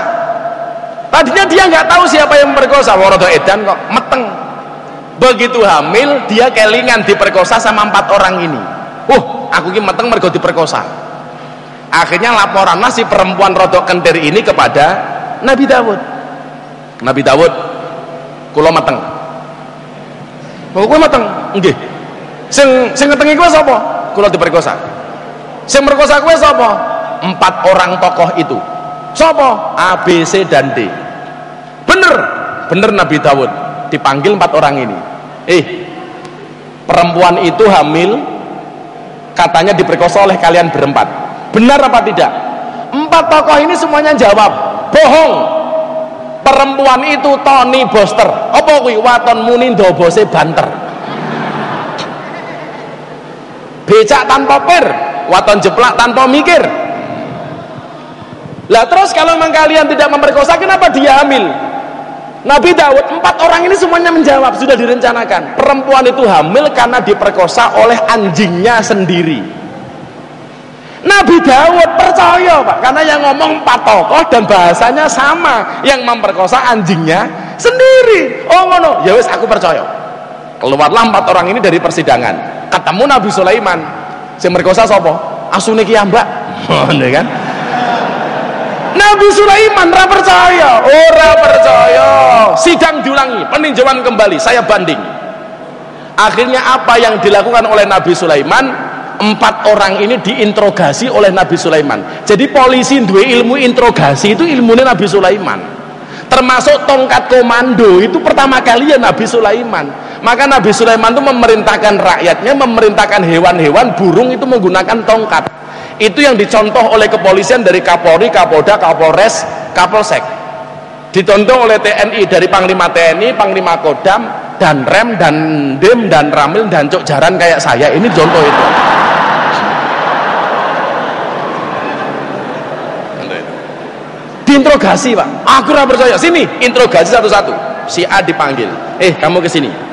Tadinya dia nggak tahu siapa yang memperkosa worodo edan kok meteng. Begitu hamil dia kelingan diperkosa sama empat orang ini uh aku ini meteng mergo diperkosa. Akhirnya laporan si perempuan rodok kentir ini kepada Nabi Dawud. Nabi Dawud kulo meteng kulo meteng nggih. Sing sing ngetengi kuwi sapa? Kula diperkosa. Sing merkosa kowe sapa? Empat orang tokoh itu. Sapa? A B C dan D. Bener. Bener Nabi Dawud. Dipanggil empat orang ini. Eh perempuan itu hamil katanya diperkosa oleh kalian berempat. Benar apa tidak? Empat tokoh ini semuanya jawab bohong. Perempuan itu Tony Boster. Apa waton muni ndobose banter. Becak tanpa per waton jeplak tanpa mikir. Lah terus kalau memang kalian tidak memperkosa kenapa dia hamil Nabi Daud empat orang ini semuanya menjawab sudah direncanakan. Perempuan itu hamil karena diperkosa oleh anjingnya sendiri. Nabi Daud percaya pak karena yang ngomong empat tokoh dan bahasanya sama yang memperkosa anjingnya sendiri. Oh ngono. Ya wis aku percaya. Keluarlah empat orang ini dari persidangan. Ketemu Nabi Sulaiman. Si merkosa sapa? Asune ki mbak <laughs> ngono kan Nabi Sulaiman ora percaya. Ora percaya. Sidang diulangi peninjauan kembali saya banding. Akhirnya apa yang dilakukan oleh Nabi Sulaiman? Empat orang ini diinterogasi oleh Nabi Sulaiman. Jadi polisi dua ilmu interogasi itu ilmunya Nabi Sulaiman. Termasuk tongkat komando itu pertama kali ya Nabi Sulaiman. Maka Nabi Sulaiman itu memerintahkan rakyatnya memerintahkan hewan-hewan burung itu menggunakan tongkat itu yang dicontoh oleh kepolisian dari Kapolri, Kapolda, Kapolres, Kapolsek. Dicontoh oleh TNI dari Panglima TNI, Panglima Kodam dan Rem, dan Dem, dan Ramil, dan Cok Jaran kayak saya. Ini contoh itu. Diinterogasi pak. Aku tidak percaya. Sini interogasi satu-satu. Si A dipanggil. Eh kamu ke sini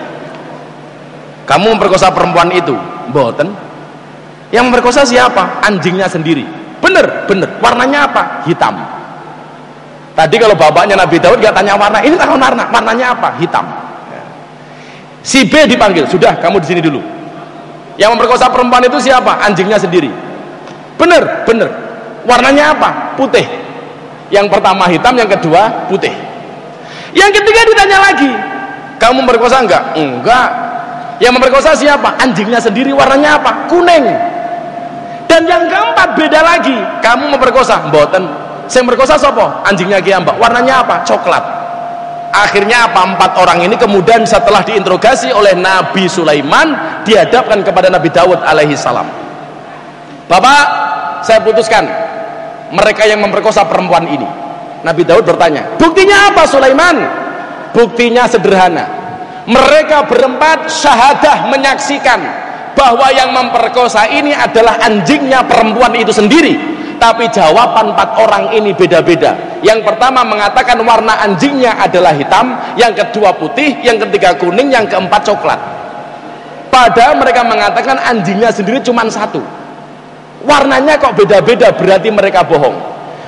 kamu memperkosa perempuan itu. Mboten yang memperkosa siapa? Anjingnya sendiri. Bener bener. Warnanya apa? Hitam. Tadi kalau bapaknya Nabi Daud gak tanya warna ini tak warna. Warnanya apa? Hitam. Si B dipanggil sudah kamu di sini dulu. Yang memperkosa perempuan itu siapa? Anjingnya sendiri. Bener bener. Warnanya apa? Putih. Yang pertama hitam yang kedua putih. Yang ketiga ditanya lagi kamu memperkosa enggak enggak. Yang memperkosa siapa? Anjingnya sendiri. Warnanya apa? Kuning dan yang keempat beda lagi. Kamu memperkosa mboten. Saya memperkosa sopo anjingnya kiambak warnanya apa? Coklat. Akhirnya apa? Empat orang ini kemudian setelah diinterogasi oleh Nabi Sulaiman dihadapkan kepada Nabi Dawud alaihi salam. Bapak saya putuskan. Mereka yang memperkosa perempuan ini. Nabi Daud bertanya buktinya apa Sulaiman? Buktinya sederhana. Mereka berempat syahadah menyaksikan bahwa yang memperkosa ini adalah anjingnya perempuan itu sendiri. Tapi jawaban empat orang ini beda-beda. Yang pertama mengatakan warna anjingnya adalah hitam yang kedua putih, yang ketiga kuning yang keempat coklat. Padahal mereka mengatakan anjingnya sendiri cuma satu. Warnanya kok beda-beda berarti mereka bohong.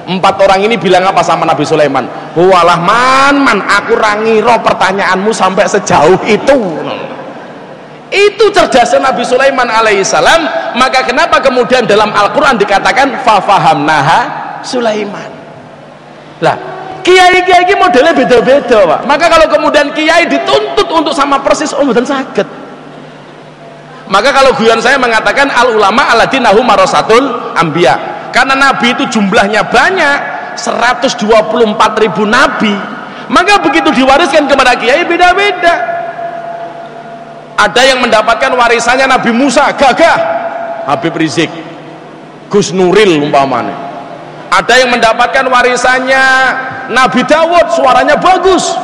Empat orang ini bilang apa sama Nabi Sulaiman? Walah man man aku rangiro pertanyaanmu sampai sejauh itu itu cerdasnya Nabi Sulaiman alaihissalam maka kenapa kemudian dalam Al-Quran dikatakan fafahamnaha Sulaiman. Lah kiai-kiai ini modelnya beda-beda pak. Maka kalau kemudian kiai dituntut untuk sama persis oh dan sakit maka kalau guyon saya mengatakan al ulama aladinahu marosatul ambia karena nabi itu jumlahnya banyak 124 ribu nabi. Maka begitu diwariskan kepada kiai beda-beda ada yang mendapatkan warisannya Nabi Musa gagah. Habib Rizik Gus Nuril umpamanya. Ada yang mendapatkan warisannya Nabi Dawud suaranya bagus.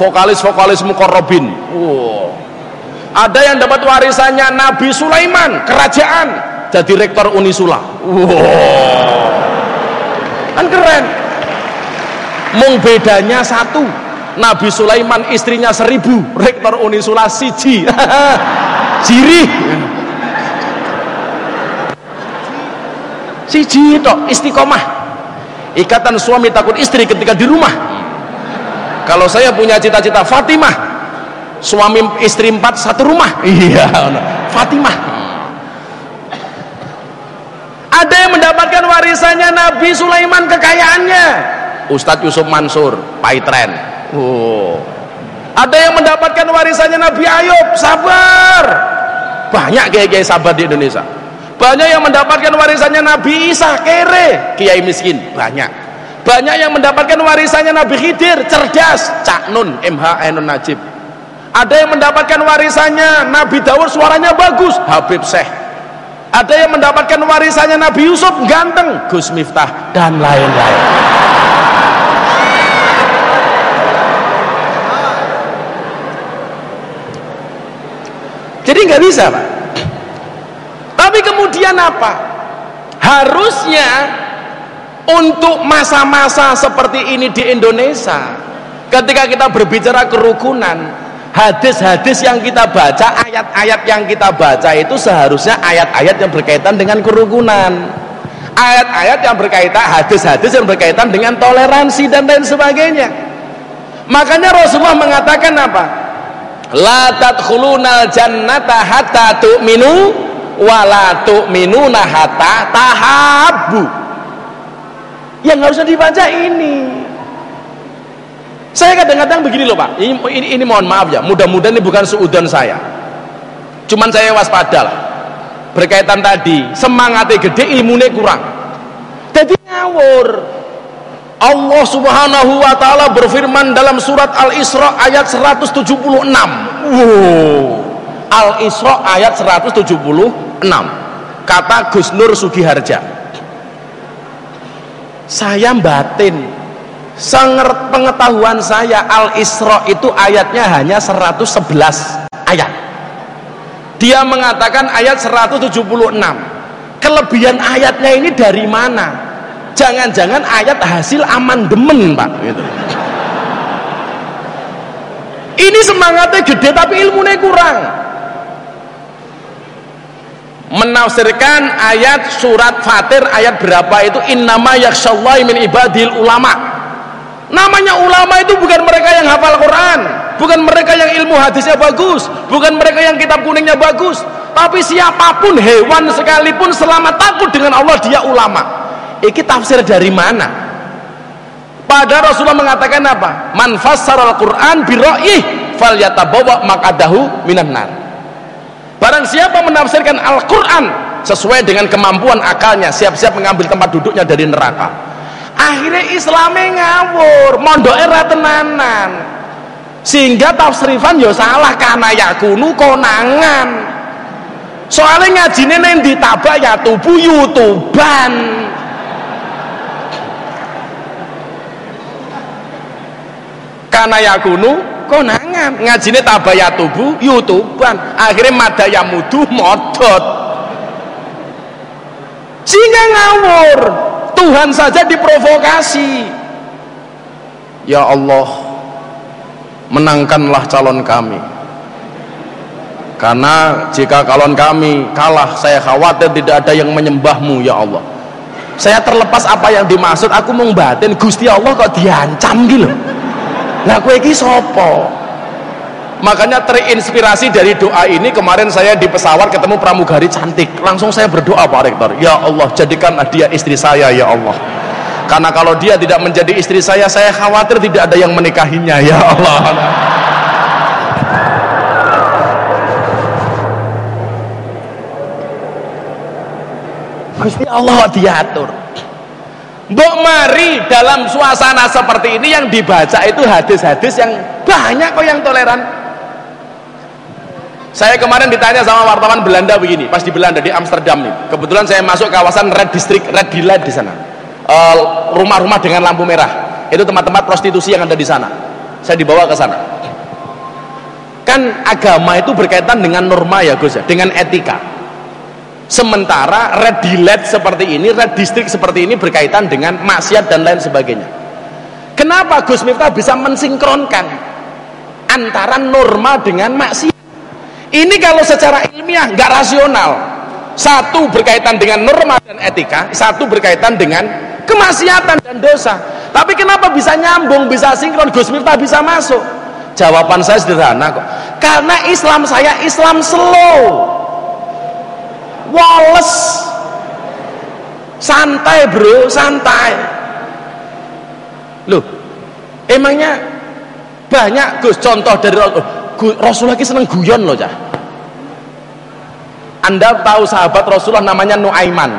Vokalis-vokalis Mukorobin wow. ada yang dapat warisannya Nabi Sulaiman kerajaan. Jadi rektor Unisula wow. kan keren. Mung bedanya satu Nabi Sulaiman istrinya seribu rektor Unisula siji. <laughs> Jiri siji itu istiqomah. Ikatan suami takut istri ketika di rumah. Kalau saya punya cita-cita Fatimah suami istri empat satu rumah. <laughs> Iya Fatimah. Ada yang mendapatkan warisannya Nabi Sulaiman kekayaannya. Ustadz Yusuf Mansur Paitren Oh. Ada yang mendapatkan warisannya Nabi Ayub, sabar. Banyak kiai-kiai sabar di Indonesia. Banyak yang mendapatkan warisannya Nabi Isa, kere, kiai miskin, banyak. Banyak yang mendapatkan warisannya Nabi Khidir, cerdas, Cak Nun, MH Ainun Najib. Ada yang mendapatkan warisannya Nabi Dawud, suaranya bagus, Habib Syekh. Ada yang mendapatkan warisannya Nabi Yusuf, ganteng, Gus Miftah, dan lain-lain. Jadi nggak bisa pak. Tapi kemudian apa? Harusnya untuk masa-masa seperti ini di Indonesia ketika kita berbicara kerukunan hadis-hadis yang kita baca ayat-ayat yang kita baca itu seharusnya ayat-ayat yang berkaitan dengan kerukunan. Ayat-ayat yang berkaitan hadis-hadis yang berkaitan dengan toleransi dan lain sebagainya. Makanya Rasulullah mengatakan apa la tadkhulunal jannata hatta tu'minu wa la tu'minuna hatta tahabbu. Yang harusnya dibaca ini. Saya kadang-kadang begini loh pak. Ini, ini, ini mohon maaf ya mudah-mudahan ini bukan suudon saya. Cuman saya waspada lah. Berkaitan tadi semangatnya gede ilmunya kurang. Jadi ngawur Allah Subhanahu wa taala berfirman dalam surat Al-Isra ayat 176. Wow. Al-Isra ayat 176. Kata Gus Nur Sugiharja. Saya batin sangat pengetahuan saya Al-Isra itu ayatnya hanya 111 ayat. Dia mengatakan ayat 176. Kelebihan ayatnya ini dari mana? Jangan-jangan ayat hasil amandemen pak. Gitu. ini semangatnya gede tapi ilmunya kurang. Menafsirkan ayat surat Fatir ayat berapa itu? Innama yakshallahi min ibadil ulama. Namanya ulama itu bukan mereka yang hafal Quran. Bukan mereka yang ilmu hadisnya bagus. Bukan mereka yang kitab kuningnya bagus. Tapi siapa pun hewan sekalipun selama takut dengan Allah dia ulama ini tafsir dari mana pada Rasulullah mengatakan apa man fassara al-Quran birra'ih falyatabawa makadahu minan nar Barang siapa menafsirkan Al-Quran sesuai dengan kemampuan akalnya, siap-siap mengambil tempat duduknya dari neraka. Akhirnya Islamnya ngawur, mondok era tenanan. Sehingga tafsirifan ya salah karena yakunu konangan. Soalnya ngajine neng ditabak ya tubuh youtuban. Karena yakunu konangan ngajine tabaya tubuh youtuban akhirnya madaya mudu modot. Sehingga ngawur. Tuhan saja diprovokasi. Ya Allah menangkanlah calon kami. Karena jika calon kami kalah saya khawatir tidak ada yang menyembahmu ya Allah. Saya terlepas apa yang dimaksud aku mau batin Gusti Allah kok diancam gitu Nah kue iki sopo? Makanya terinspirasi dari doa ini kemarin saya di pesawat ketemu pramugari cantik. Langsung saya berdoa Pak Rektor, ya Allah jadikanlah dia istri saya ya Allah. Karena kalau dia tidak menjadi istri saya, saya khawatir tidak ada yang menikahinya ya Allah. Gusti Allah diatur. Mbok mari dalam suasana seperti ini yang dibaca itu hadis-hadis yang banyak kok yang toleran. Saya kemarin ditanya sama wartawan Belanda begini, pas di Belanda di Amsterdam nih. Kebetulan saya masuk kawasan Red District, Red Delight di sana. Eh, rumah-rumah uh, dengan lampu merah. Itu tempat-tempat prostitusi yang ada di sana. Saya dibawa ke sana. Kan agama itu berkaitan dengan norma ya Gus ya, dengan etika sementara red delete seperti ini red district seperti ini berkaitan dengan maksiat dan lain sebagainya. Kenapa Gus Miftah bisa mensinkronkan antara norma dengan maksiat? Ini kalau secara ilmiah nggak rasional. Satu berkaitan dengan norma dan etika satu berkaitan dengan kemaksiatan dan dosa. Tapi kenapa bisa nyambung bisa sinkron Gus Miftah bisa masuk? Jawaban saya sederhana kok. Karena Islam saya Islam slow Wales. Santai bro santai. Loh emangnya banyak Gus contoh dari Rasulullah ini seneng guyon loh cah. Anda tahu sahabat Rasulullah namanya Nuaiman.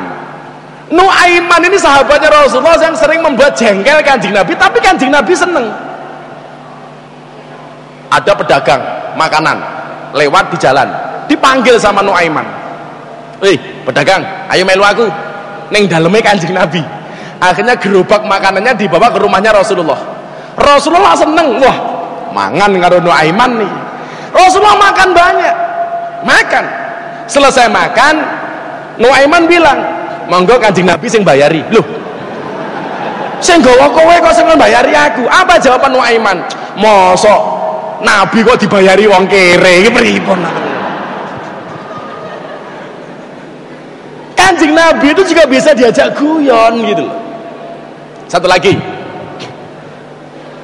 Nuaiman ini sahabatnya Rasulullah yang sering membuat jengkel kanjeng Nabi tapi kanjeng Nabi seneng. Ada pedagang makanan lewat di jalan dipanggil sama Nuaiman Wih, pedagang, ayo melu aku. Neng dalamnya kanjeng Nabi. Akhirnya gerobak makanannya dibawa ke rumahnya Rasulullah. Rasulullah seneng, wah, mangan karo Aiman nih. Rasulullah makan banyak. Makan. Selesai makan, Nuaiman bilang, "Monggo kanjeng Nabi sing bayari." Loh, sing gawa kowe kok sing bayari aku. Apa jawaban Nuaiman? Mosok Nabi kok dibayari wong kere, iki pripun? Kanjeng Nabi itu juga bisa diajak guyon gitu Satu lagi.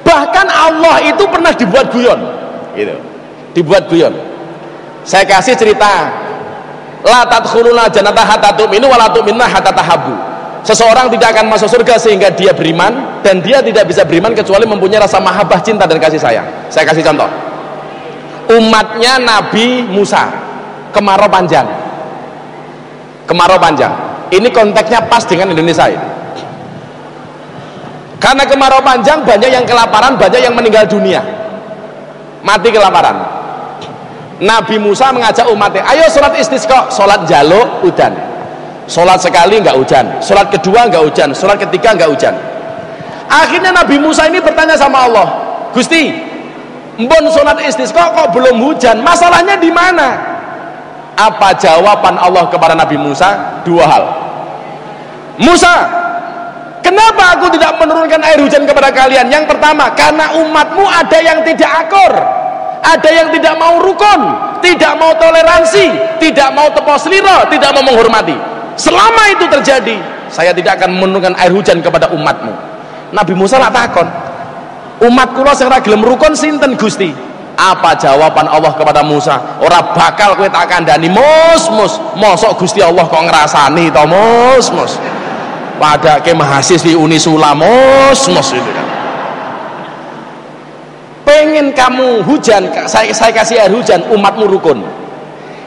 Bahkan Allah itu pernah dibuat guyon. Gitu. Dibuat guyon. Saya kasih cerita. La tadkhuluna jannata hatta tu'minu wa la tu'minna hatta. Seseorang tidak akan masuk surga sehingga dia beriman dan dia tidak bisa beriman kecuali mempunyai rasa mahabbah cinta dan kasih sayang. Saya kasih contoh. Umatnya Nabi Musa kemarau panjang kemarau panjang. Ini konteksnya pas dengan Indonesia ini. Karena kemarau panjang banyak yang kelaparan banyak yang meninggal dunia. Mati kelaparan. Nabi Musa mengajak umatnya ayo sholat istisqa. Sholat jaluk udan sholat sekali nggak hujan. Sholat kedua nggak hujan. Sholat ketiga nggak hujan. Akhirnya Nabi Musa ini bertanya sama Allah Gusti mbon sholat istisqa kok belum hujan? Masalahnya di mana apa jawaban Allah kepada Nabi Musa? Dua hal. Musa, kenapa aku tidak menurunkan air hujan kepada kalian? Yang pertama, karena umatmu ada yang tidak akor, ada yang tidak mau rukun, tidak mau toleransi tidak mau tepos liro tidak mau menghormati selama itu terjadi saya tidak akan menurunkan air hujan kepada umatmu Nabi Musa lah takon umat kula sing ra gelem rukun sinten Gusti apa jawaban Allah kepada Musa? Ora bakal kowe tak kandhani. Mus mus. Mosok Gusti Allah kok ngrasani to mus mus. Pada ke mahasiswi Unisula mus mus. Itu kan pengen kamu hujan saya, saya kasih air hujan umatmu rukun.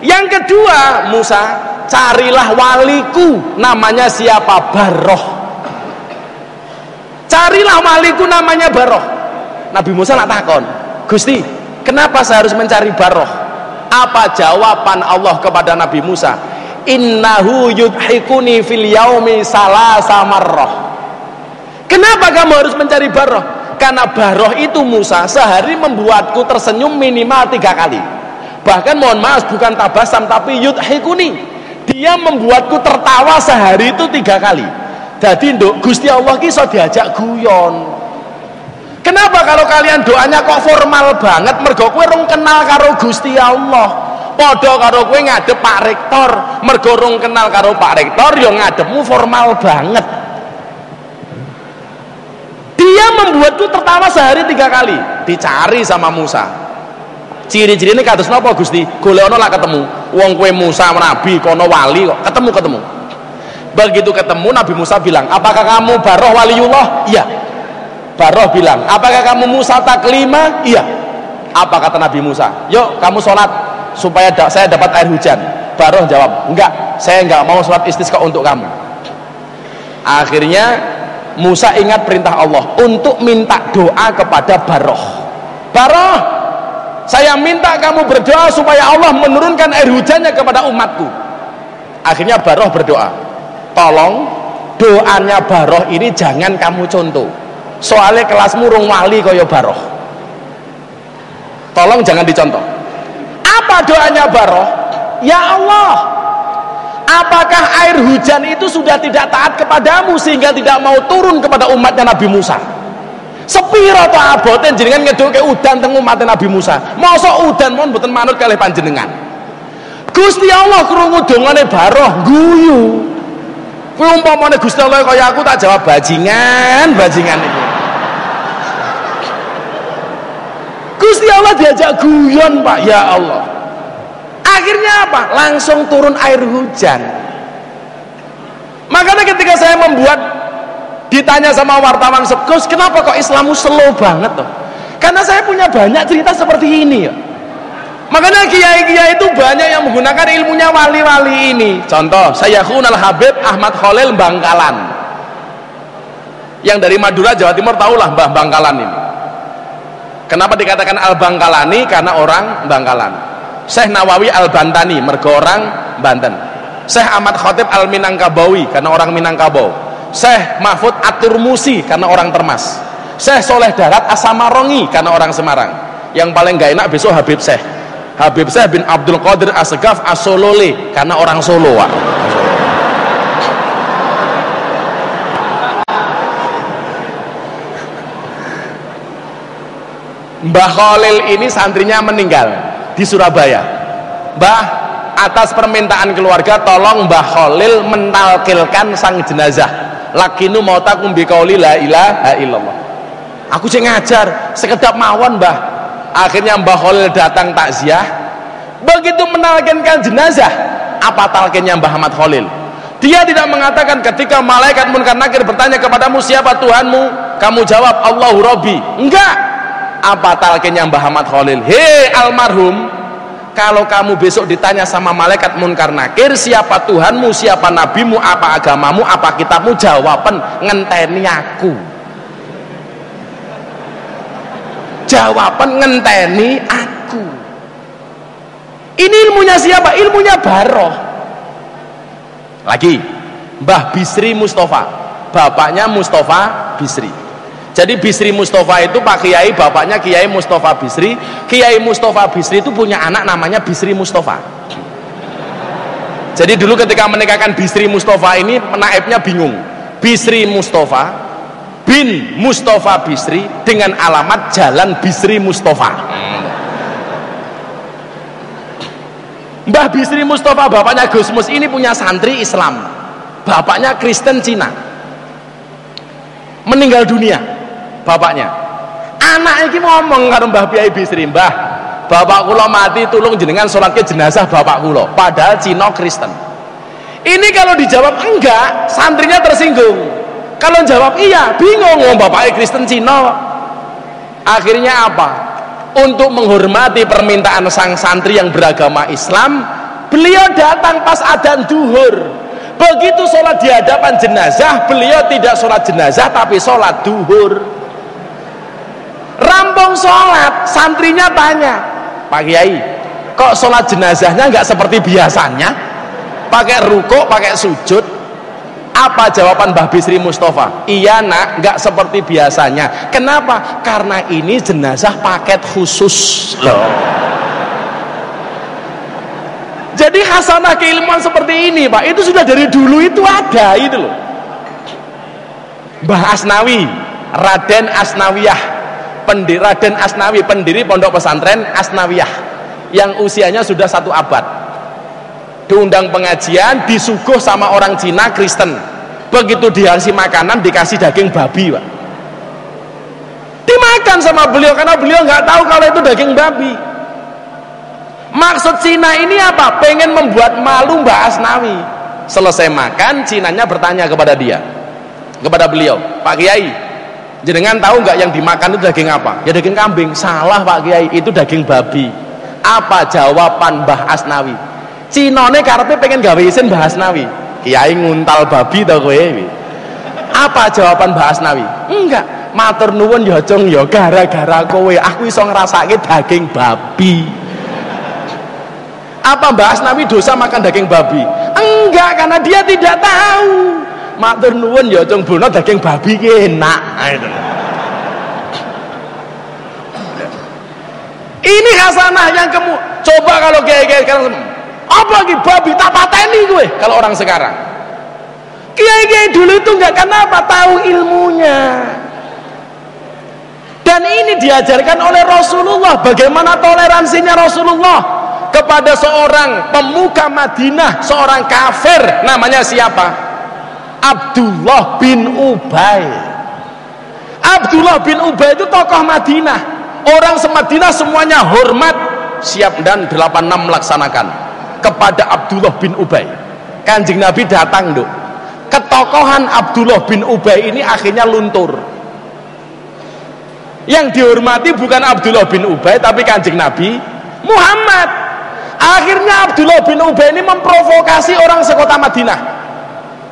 Yang kedua Musa carilah waliku namanya siapa? Baroh. Carilah waliku namanya Baroh. Nabi Musa nak takon Gusti kenapa saya harus mencari Baroh apa jawaban Allah kepada Nabi Musa? Innahu yudhikuni fil yaumi salasa kenapa kamu harus mencari Baroh karena Baroh itu Musa sehari membuatku tersenyum minimal tiga kali. Bahkan mohon maaf bukan tabasam tapi yudhikuni. Dia membuatku tertawa sehari itu tiga kali. Jadi Gusti Allah kisah diajak guyon Kenapa kalau kalian doanya kok formal banget mergo kowe rung kenal karo Gusti Allah. Padha karo kowe ngadep Pak Rektor, mergo rung kenal karo Pak Rektor ya ngadepmu formal banget. Dia membuatku tertawa sehari tiga kali, dicari sama Musa. Ciri-ciri ini kados napa Gusti? Golek lah ketemu. Wong kowe Musa nabi kono wali kok ketemu ketemu. Begitu ketemu Nabi Musa bilang, "Apakah kamu baroh waliullah?" Iya. Baroh bilang, apakah kamu Musa taklima? Iya. Apa kata Nabi Musa? Yuk kamu sholat supaya da saya dapat air hujan. Baroh jawab, enggak, saya enggak mau sholat istisqa untuk kamu. Akhirnya Musa ingat perintah Allah untuk minta doa kepada Baroh. Baroh, saya minta kamu berdoa supaya Allah menurunkan air hujannya kepada umatku. Akhirnya Baroh berdoa, tolong doanya Baroh ini jangan kamu contoh soalnya kelas murung wali kaya baroh. Tolong jangan dicontoh. Apa doanya baroh? Ya Allah. Apakah air hujan itu sudah tidak taat kepadamu sehingga tidak mau turun kepada umatnya Nabi Musa? Sepiro to abote jenengan ngedoke udan teng umatnya Nabi Musa? Masa udan mohon mboten manut kalih panjenengan? Gusti Allah krungu dongane baroh guyu. Kuwi umpamane Gusti Allah kaya aku tak jawab bajingan bajingan itu Gusti Allah diajak guyon Pak. Ya Allah. Akhirnya apa? Langsung turun air hujan. Makanya ketika saya membuat ditanya sama wartawan Gus kenapa kok Islammu slow banget tuh karena saya punya banyak cerita seperti ini ya. Makanya kiai-kiai itu banyak yang menggunakan ilmunya wali-wali ini. Contoh saya Khunal Habib Ahmad Khalil Bangkalan. Yang dari Madura Jawa Timur tahulah Mbah Bangkalan ini Kenapa dikatakan Al-Bangkalani? Karena orang Bangkalan. Syekh Nawawi Al-Bantani, mergo orang Banten. Syekh Ahmad Khotib Al-Minangkabawi, karena orang Minangkabau. Syekh Mahfud Aturmusi, karena orang Termas. Syekh Soleh Darat Asamarongi, karena orang Semarang. Yang paling gak enak besok Habib Syekh. Habib Syekh bin Abdul Qadir Asgaf Asolole, karena orang Solo. Wak. Mbah Khalil ini santrinya meninggal di Surabaya. Mbah atas permintaan keluarga tolong Mbah Khalil mentalkilkan sang jenazah. Lakinu mautakum biqauli la ilaha illallah. Aku cek ngajar sekedap mawon Mbah. Akhirnya Mbah Khalil datang takziah. Begitu menalkinkan jenazah apa talkinnya Mbah Ahmad Khalil? Dia tidak mengatakan ketika malaikat munkar nakir bertanya kepadamu siapa Tuhanmu? Kamu jawab Allahu Rabbi. Enggak apa talkinnya Mbah Ahmad Khalil? Hei almarhum kalau kamu besok ditanya sama malaikat munkar nakir siapa Tuhanmu, siapa nabimu, apa agamamu, apa kitabmu jawaban ngenteni aku. Jawaban ngenteni aku. Ini ilmunya siapa? ilmunya Baroh. Lagi Mbah Bisri Mustafa. Bapaknya Mustafa Bisri jadi Bisri Mustafa itu Pak Kiai, bapaknya Kiai Mustafa Bisri. Kiai Mustafa Bisri itu punya anak namanya Bisri Mustafa. Jadi dulu ketika menikahkan Bisri Mustafa ini menaibnya bingung. Bisri Mustafa bin Mustafa Bisri dengan alamat Jalan Bisri Mustafa. Mbah Bisri Mustafa bapaknya Gusmus ini punya santri Islam bapaknya Kristen Cina meninggal dunia bapaknya. Anak ini ngomong karo Mbah Biai Bisri Mbah bapak kula mati tolong jenengan sholat ke jenazah bapak kula. Padahal Cina Kristen. Ini kalau dijawab enggak santrinya tersinggung. Kalau jawab iya bingung ngomong bapaknya Kristen Cina. Akhirnya apa? Untuk menghormati permintaan sang santri yang beragama Islam beliau datang pas adzan duhur. Begitu sholat di hadapan jenazah beliau tidak sholat jenazah tapi sholat duhur rampung sholat santrinya tanya Pak Kiai kok sholat jenazahnya nggak seperti biasanya pakai ruko pakai sujud apa jawaban Mbah Bisri Mustafa? Iya nak, nggak seperti biasanya. Kenapa? Karena ini jenazah paket khusus loh. Jadi hasanah keilmuan seperti ini Pak, itu sudah dari dulu itu ada itu loh. Mbah Asnawi, Raden Asnawiyah, pendiri Raden Asnawi, pendiri pondok pesantren Asnawiyah yang usianya sudah satu abad. Diundang pengajian disuguh sama orang Cina Kristen. Begitu dikasih makanan dikasih daging babi pak. Dimakan sama beliau karena beliau nggak tahu kalau itu daging babi. Maksud Cina ini apa? Pengen membuat malu Mbak Asnawi. Selesai makan Cinanya bertanya kepada dia kepada beliau Pak Kiai jenengan tahu nggak yang dimakan itu daging apa ya daging kambing salah Pak Kiai itu daging babi apa jawaban Mbah Asnawi Cinone karepe pengen gawe isin bahas nawi. Kiai nguntal babi to kowe. Apa jawaban bahas nawi? Enggak. Matur nuwun ya Jong ya gara-gara kowe aku iso ngrasake daging babi. Apa bahas nawi dosa makan daging babi? Enggak, karena dia tidak tahu. Matur nuwun ya Jong Bono daging babi ki enak. Ini hasanah yang kamu coba kalau kiai-kiai sekarang apa lagi babi tak pateni gue kalau orang sekarang. Kiai-kiai dulu itu nggak kenapa tahu ilmunya. Dan ini diajarkan oleh Rasulullah. Bagaimana toleransinya Rasulullah kepada seorang pemuka Madinah seorang kafir. Namanya siapa Abdullah bin Ubay. Abdullah bin Ubay itu tokoh Madinah. Orang semadinah semuanya hormat siap dan 86 melaksanakan kepada Abdullah bin Ubay. Kanjeng Nabi datang dok ketokohan Abdullah bin Ubay ini akhirnya luntur. Yang dihormati bukan Abdullah bin Ubay tapi kanjeng Nabi Muhammad. Akhirnya Abdullah bin Ubay ini memprovokasi orang sekota Madinah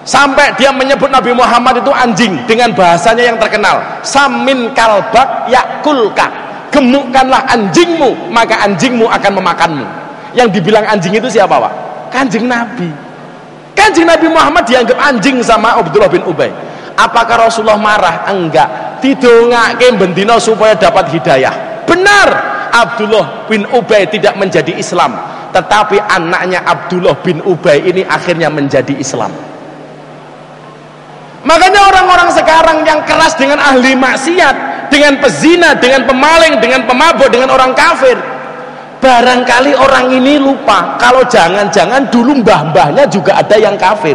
sampai dia menyebut Nabi Muhammad itu anjing dengan bahasanya yang terkenal. Samin kalbak yakulka. Gemukkanlah anjingmu maka anjingmu akan memakanmu. Yang dibilang anjing itu siapa pak? kanjeng Nabi. Kanjeng Nabi Muhammad dianggap anjing sama Abdullah bin Ubay. Apakah Rasulullah marah? enggak. Didongake bendino supaya dapat hidayah. Benar Abdullah bin Ubay tidak menjadi Islam. Tetapi anaknya Abdullah bin Ubay ini akhirnya menjadi Islam makanya orang-orang sekarang yang keras dengan ahli maksiat dengan pezina, dengan pemaling, dengan pemabuk, dengan orang kafir barangkali orang ini lupa kalau jangan-jangan dulu mbah-mbahnya juga ada yang kafir.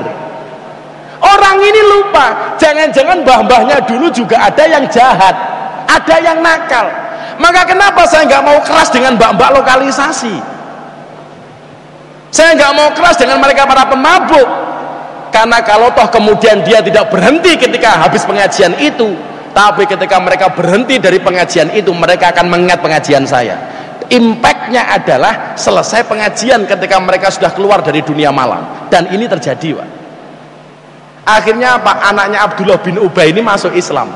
Orang ini lupa jangan-jangan mbah-mbahnya dulu juga ada yang jahat ada yang nakal. Maka kenapa saya nggak mau keras dengan mbak-mbak lokalisasi? Saya nggak mau keras dengan mereka para pemabuk karena kalau toh kemudian dia tidak berhenti ketika habis pengajian itu tapi ketika mereka berhenti dari pengajian itu mereka akan mengingat pengajian saya. Impactnya adalah selesai pengajian ketika mereka sudah keluar dari dunia malam. Dan ini terjadi Pak. Akhirnya apa? Anaknya Abdullah bin Ubay ini masuk Islam.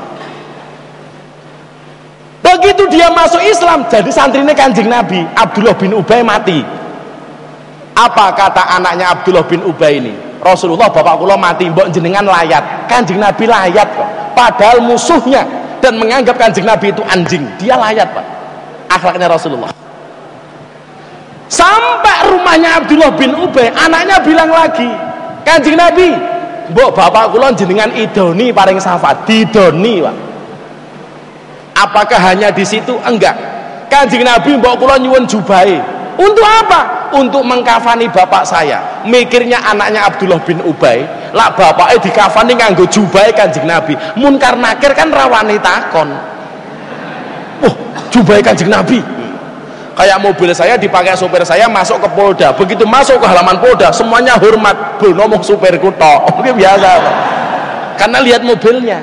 Begitu dia masuk Islam jadi santrinya kanjeng Nabi Abdullah bin Ubay mati. Apa kata anaknya Abdullah bin Ubay ini Rasulullah bapak kula mati mbok jenengan layat. Kanjeng Nabi layat kok padahal musuhnya dan menganggap kanjeng Nabi itu anjing. Dia layat pak. Akhlaknya Rasulullah. Sampai rumahnya Abdullah bin Ubay anaknya bilang lagi kanjeng Nabi mbok bapak kulon jenengan idoni paling syafaat didoni pak. Apakah hanya di situ? Enggak. Kanjeng Nabi mbok kulon nyuwun jubai untuk apa? Untuk mengkafani bapak saya. Mikirnya anaknya Abdullah bin Ubay. Lah bapaknya dikafani nganggo jubai kanjeng Nabi. Munkar nakir kan rawani takon. Oh jubai kanjeng Nabi. Kayak mobil saya dipakai sopir saya masuk ke Polda. Begitu masuk ke halaman Polda semuanya hormat. Belum ngomong supirku tok. <laughs> Mungkin biasa karena lihat mobilnya.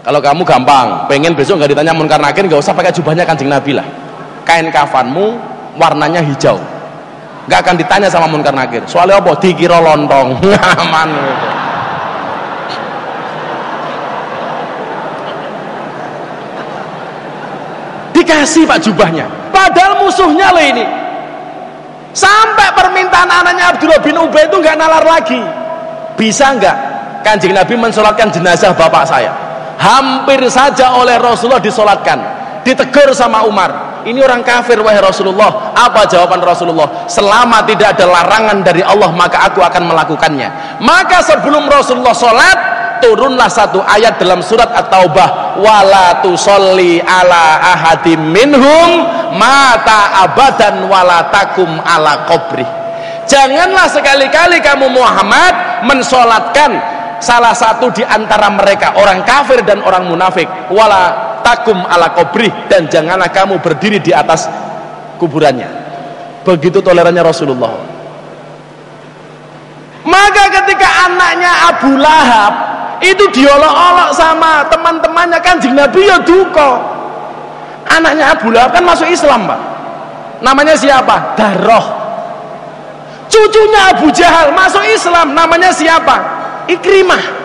Kalau kamu gampang pengen besok nggak ditanya munkar nakir nggak usah pakai jubahnya kanjeng Nabi lah. Kain kafanmu warnanya hijau. Nggak akan ditanya sama munkar nakir soalnya apa? Dikira lontong. <laughs> Aman. Dikasih pak jubahnya. Padahal musuhnya loh ini. Sampai permintaan anaknya Abdullah bin Ubay itu nggak nalar lagi. Bisa nggak kanjeng Nabi mensolatkan jenazah bapak saya? Hampir saja oleh Rasulullah disolatkan. Ditegur sama Umar ini orang kafir wahai Rasulullah. Apa jawaban Rasulullah? Selama tidak ada larangan dari Allah maka aku akan melakukannya. Maka sebelum Rasulullah sholat turunlah satu ayat dalam surat At-Taubah. Wala tusolli ala ahadim minhum mata abadan wala takum ala qabri. Janganlah sekali-kali kamu Muhammad mensolatkan salah satu di antara mereka orang kafir dan orang munafik. Wala takum ala kubri dan janganlah kamu berdiri di atas kuburannya. Begitu tolerannya Rasulullah. Maka ketika anaknya Abu Lahab itu diolok-olok sama teman-temannya kan Nabi ya duka. Anaknya Abu Lahab kan masuk Islam pak. Namanya siapa? Darroh cucunya Abu Jahal masuk Islam namanya siapa? Ikrimah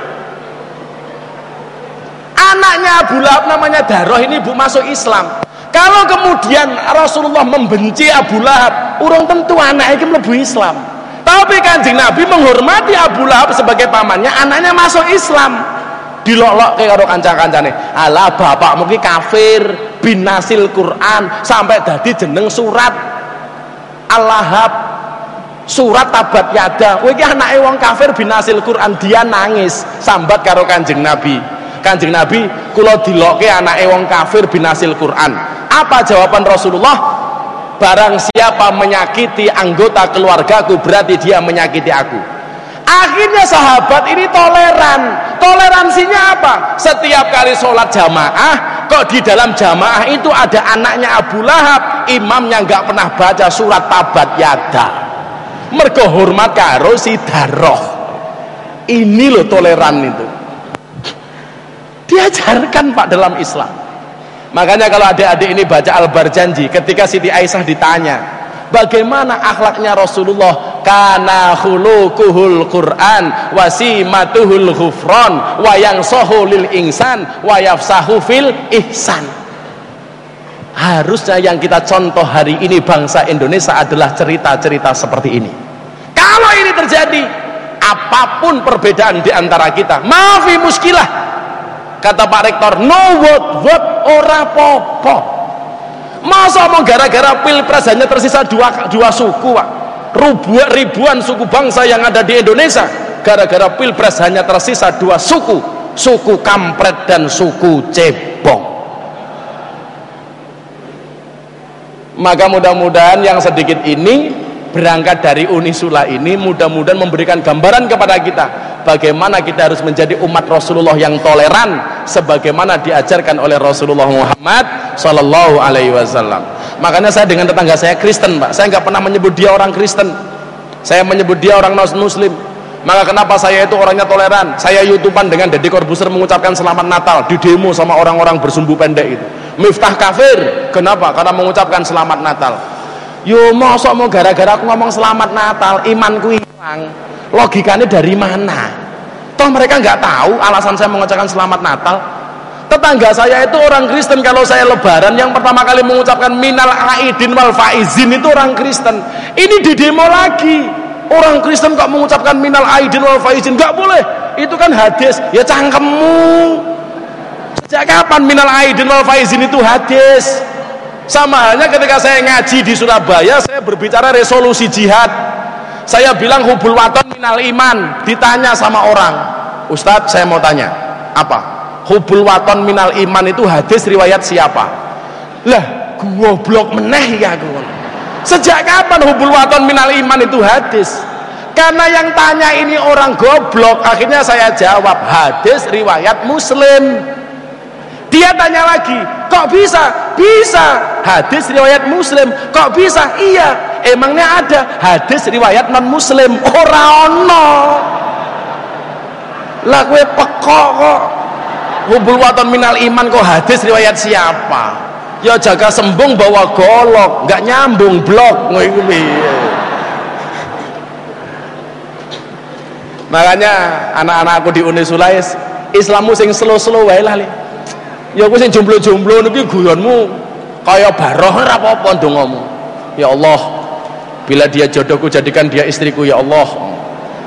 anaknya Abu Lahab namanya Daroh ini bu masuk Islam. Kalau kemudian Rasulullah membenci Abu Lahab urung tentu anak ini lebih Islam. Tapi kanjeng Nabi menghormati Abu Lahab sebagai pamannya anaknya masuk Islam. Dilolok ke karo kanca-kancane. Ala bapak mungkin kafir binasil Quran sampai dadi jeneng surat Al-Lahab. Surat tabat yada. Kowe iki anake wong kafir binasil Quran dia nangis sambat karo kanjeng Nabi kanjeng Nabi kulo diloke anak wong kafir binasil Quran. Apa jawaban Rasulullah? Barang siapa menyakiti anggota keluargaku berarti dia menyakiti aku. Akhirnya sahabat ini toleran. Toleransinya apa? Setiap kali sholat jamaah kok di dalam jamaah itu ada anaknya Abu Lahab imamnya nggak pernah baca surat tabat yada. Mergo hormat karo si daroh. Ini loh toleran itu diajarkan Pak dalam Islam. Makanya kalau adik-adik ini baca Al-Barjanji ketika Siti Aisyah ditanya bagaimana akhlaknya Rasulullah? Kana khuluquhul Quran wasimatuhul ghufran wa yang lil insan wa yafsahu fil ihsan. Harusnya yang kita contoh hari ini bangsa Indonesia adalah cerita-cerita seperti ini. Kalau ini terjadi apa pun perbedaan di antara kita maafi muskilah kata Pak Rektor no vote vote ora popo masa mau gara-gara pilpres hanya tersisa dua, dua suku Pak? Ribuan, ribuan suku bangsa yang ada di Indonesia. Gara-gara pilpres hanya tersisa dua suku. Suku kampret dan suku cebong. Maka mudah-mudahan yang sedikit ini berangkat dari Unisula ini mudah-mudahan memberikan gambaran kepada kita bagaimana kita harus menjadi umat Rasulullah yang toleran sebagaimana diajarkan oleh Rasulullah Muhammad Sallallahu Alaihi Wasallam. Makanya saya dengan tetangga saya Kristen pak. Saya nggak pernah menyebut dia orang Kristen. Saya menyebut dia orang Muslim. Maka kenapa saya itu orangnya toleran? Saya youtuban dengan Deddy Corbuzier mengucapkan selamat Natal di demo sama orang-orang bersumbu pendek itu. Miftah kafir. Kenapa? karena mengucapkan selamat Natal yo mosok mau gara-gara aku ngomong selamat Natal imanku hilang. Logikanya dari mana? Toh mereka nggak tahu alasan saya mengucapkan selamat Natal. Tetangga saya itu orang Kristen. Kalau saya lebaran yang pertama kali mengucapkan minal aidin wal faizin itu orang Kristen. Ini di demo lagi. Orang Kristen kok mengucapkan minal aidin wal faizin? Nggak boleh. Itu kan hadis. Ya cangkemmu. Sejak kapan minal aidin wal faizin itu hadis sama halnya ketika saya ngaji di Surabaya saya berbicara resolusi jihad. Saya bilang hubul waton minal iman ditanya sama orang. Ustadz saya mau tanya apa? Hubul waton minal iman itu hadis riwayat siapa? Lah gua blok meneh ya gua. Sejak kapan hubul waton minal iman itu hadis? Karena yang tanya ini orang goblok akhirnya saya jawab hadis riwayat muslim dia tanya lagi kok bisa? bisa. Hadis riwayat muslim. Kok bisa? iya emangnya ada hadis riwayat non muslim ora ono. Lah gue pekok kok. Hubul waton minal iman kok hadis riwayat siapa? Ya jaga sembung bawa golok nggak nyambung blok makanya anak-anakku di Unisulais Islammu sing slow-slow wae lah ya aku sing jomblo-jomblo niki guyonmu kaya baroh ora apa-apa ya Allah bila dia jodohku jadikan dia istriku ya Allah.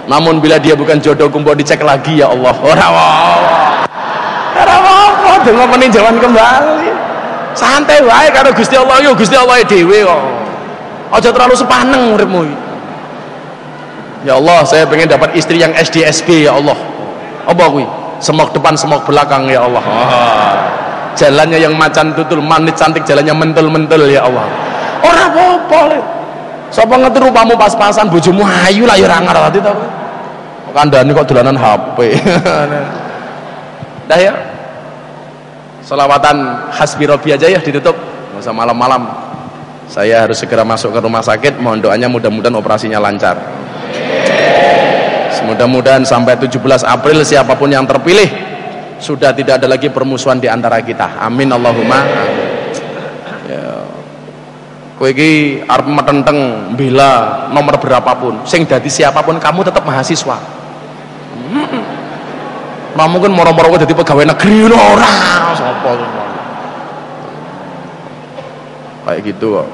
Namun bila dia bukan jodohku mau dicek lagi ya Allah. Ora ora apa dengan meninjauan kembali. Santai wae karo Gusti Allah. Yo Gusti Allah dhewe kok. Aja terlalu sepaneng uripmu ya Allah saya pengen dapat istri yang SDSB ya Allah. Apa kuwi semok depan semok belakang ya Allah oh. jalannya yang macan tutul manis cantik jalannya mentul-mentul ya Allah ora apa-apa Sapa ngerti rupamu pas-pasan bojomu ayu lah ya ora ngerti to. Kandhane kok dolanan HP. <laughs> Dah ya. Selawatan hasbi Rabbi aja ya ditutup. Usah malam-malam. Saya harus segera masuk ke rumah sakit. Mohon doanya mudah-mudahan operasinya lancar. Mudah-mudahan sampai 17 April siapa pun yang terpilih sudah tidak ada lagi permusuhan di antara kita. Amin Allahumma. Amin kowe iki arep metenteng bela nomor berapapun sing dadi siapa pun kamu tetap mahasiswa hmm. Nah, mungkin moro-moro jadi pegawai negeri ora sapa kayak gitu kok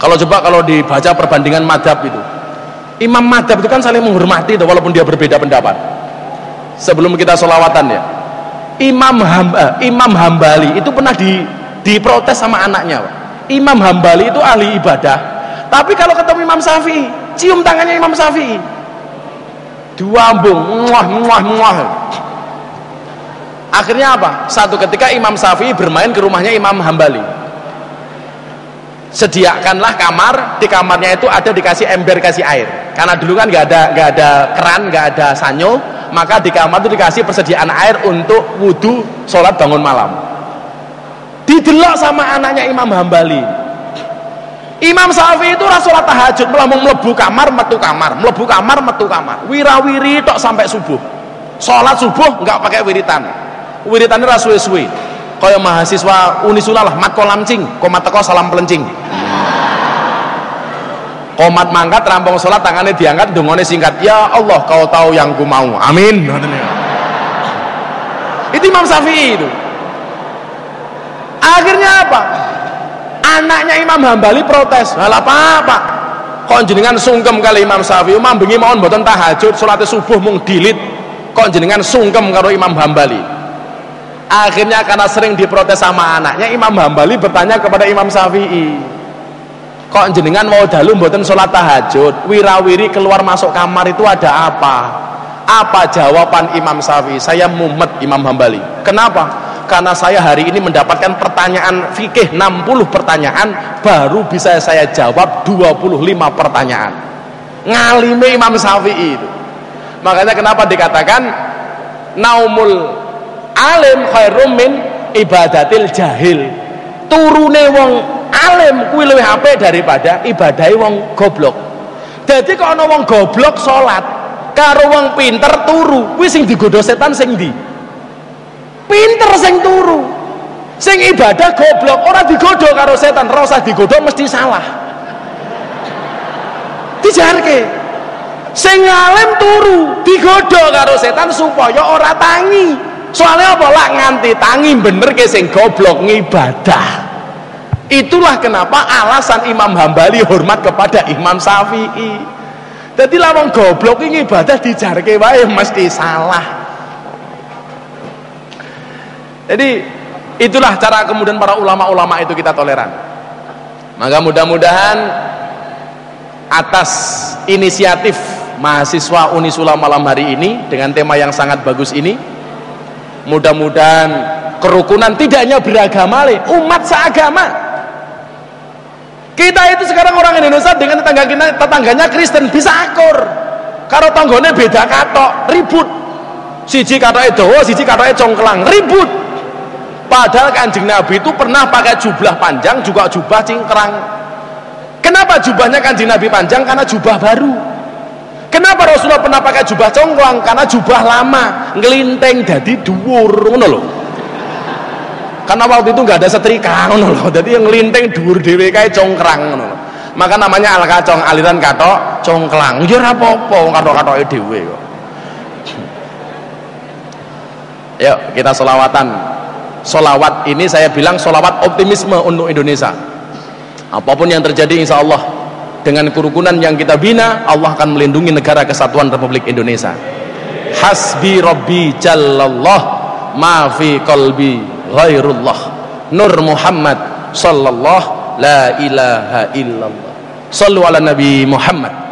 kalau coba kalau dibaca perbandingan madhab itu imam madhab itu kan saling menghormati tuh, walaupun dia berbeda pendapat. Sebelum kita solawatan ya. Imam hamba, imam hambali itu pernah di diprotes sama anaknya Imam Hambali itu ahli ibadah. Tapi kalau ketemu Imam Syafi'i cium tangannya Imam Syafi'i. Dua ambung muah muah muah. Akhirnya apa? Satu ketika Imam Syafi'i bermain ke rumahnya Imam Hambali sediakanlah kamar di kamarnya itu ada dikasih ember kasih air. Karena dulu kan nggak ada nggak ada keran nggak ada sanyo maka di kamar itu dikasih persediaan air untuk wudhu sholat bangun malam. Didelok sama anaknya Imam Hambali. Imam Syafi'i itu rasulat tahajud melamun melebu kamar metu kamar melebu kamar metu kamar. Wirawiri tok sampai subuh. Sholat subuh nggak pakai wiritan. Wiritannya rasuwe-suwe kaya mahasiswa Unisula lah mat kolamcing komat teko salam pelencing. Komat mangkat rampung sholat tangannya diangkat dongone singkat ya Allah kau tahu yang ku mau. Amin. Itu Imam Syafi'i itu. Akhirnya apa? Anaknya Imam Hambali protes. Hal apa pak kok jenengan sungkem kali Imam Syafi'i? Imam bengi mohon boten tahajud sholat subuh mung dilit. Kok jenengan sungkem karo Imam Hambali akhirnya karena sering diprotes sama anaknya Imam Hambali bertanya kepada Imam Syafi'i kok jenengan mau dalu boten sholat tahajud? Wirawiri keluar masuk kamar itu ada apa? Apa jawaban Imam Syafi'i? Saya mumet Imam Hambali. Kenapa? Karena saya hari ini mendapatkan pertanyaan fikih 60 pertanyaan baru bisa saya jawab 25 pertanyaan. Ngalime Imam Syafi'i itu. Makanya kenapa dikatakan naumul alim khairum min ibadatil jahil. Turune wong alim kuwi luwih apik daripada ibadahe wong goblok. Jadi kalau ana wong goblok salat karo wong pinter turu kuwi sing digodho setan sing ndi? Pinter sing turu. Sing ibadah goblok orang digodo karo setan rasa digodo mesti salah. Dijarke. Sing alim turu digodo karo setan supaya ora tangi soalnya apa? Lah nganti tangi bener ke sing goblok ngibadah. Itulah kenapa alasan Imam Hambali hormat kepada Imam Syafi'i. Jadi lawang goblok ini ibadah dijarke wae mesti salah. Jadi itulah cara kemudian para ulama-ulama itu kita toleran. Maka mudah-mudahan atas inisiatif mahasiswa Unisula malam hari ini dengan tema yang sangat bagus ini mudah-mudahan kerukunan tidak hanya beragama umat seagama. Kita itu sekarang orang Indonesia dengan tetangga kita, tetangganya Kristen bisa akur. Karo tanggone beda katok ribut. Siji katoke dawa siji katoke congklang ribut. Padahal kanjeng Nabi itu pernah pakai jubah panjang juga jubah cingkrang. Kenapa jubahnya kanjeng Nabi panjang? Karena jubah baru kenapa Rasulullah pernah pakai jubah congklang karena jubah lama ngelinteng jadi dhuwur ngono loh karena waktu itu nggak ada setrika ngono loh jadi yang ngelinteng dhuwur dhewe kae congkrang ngono loh maka namanya al kacong aliran katok congklang ya ora apa-apa katok-katoke dhewe kok. Yuk kita solawatan solawat ini saya bilang solawat optimisme untuk Indonesia. Apa pun yang terjadi insya Allah dengan kerukunan yang kita bina Allah akan melindungi negara kesatuan Republik Indonesia. Hasbi rabbi jallallah ma fi qalbi ghairullah. Nur Muhammad sallallahu la ilaha illallah. Sallu ala nabi Muhammad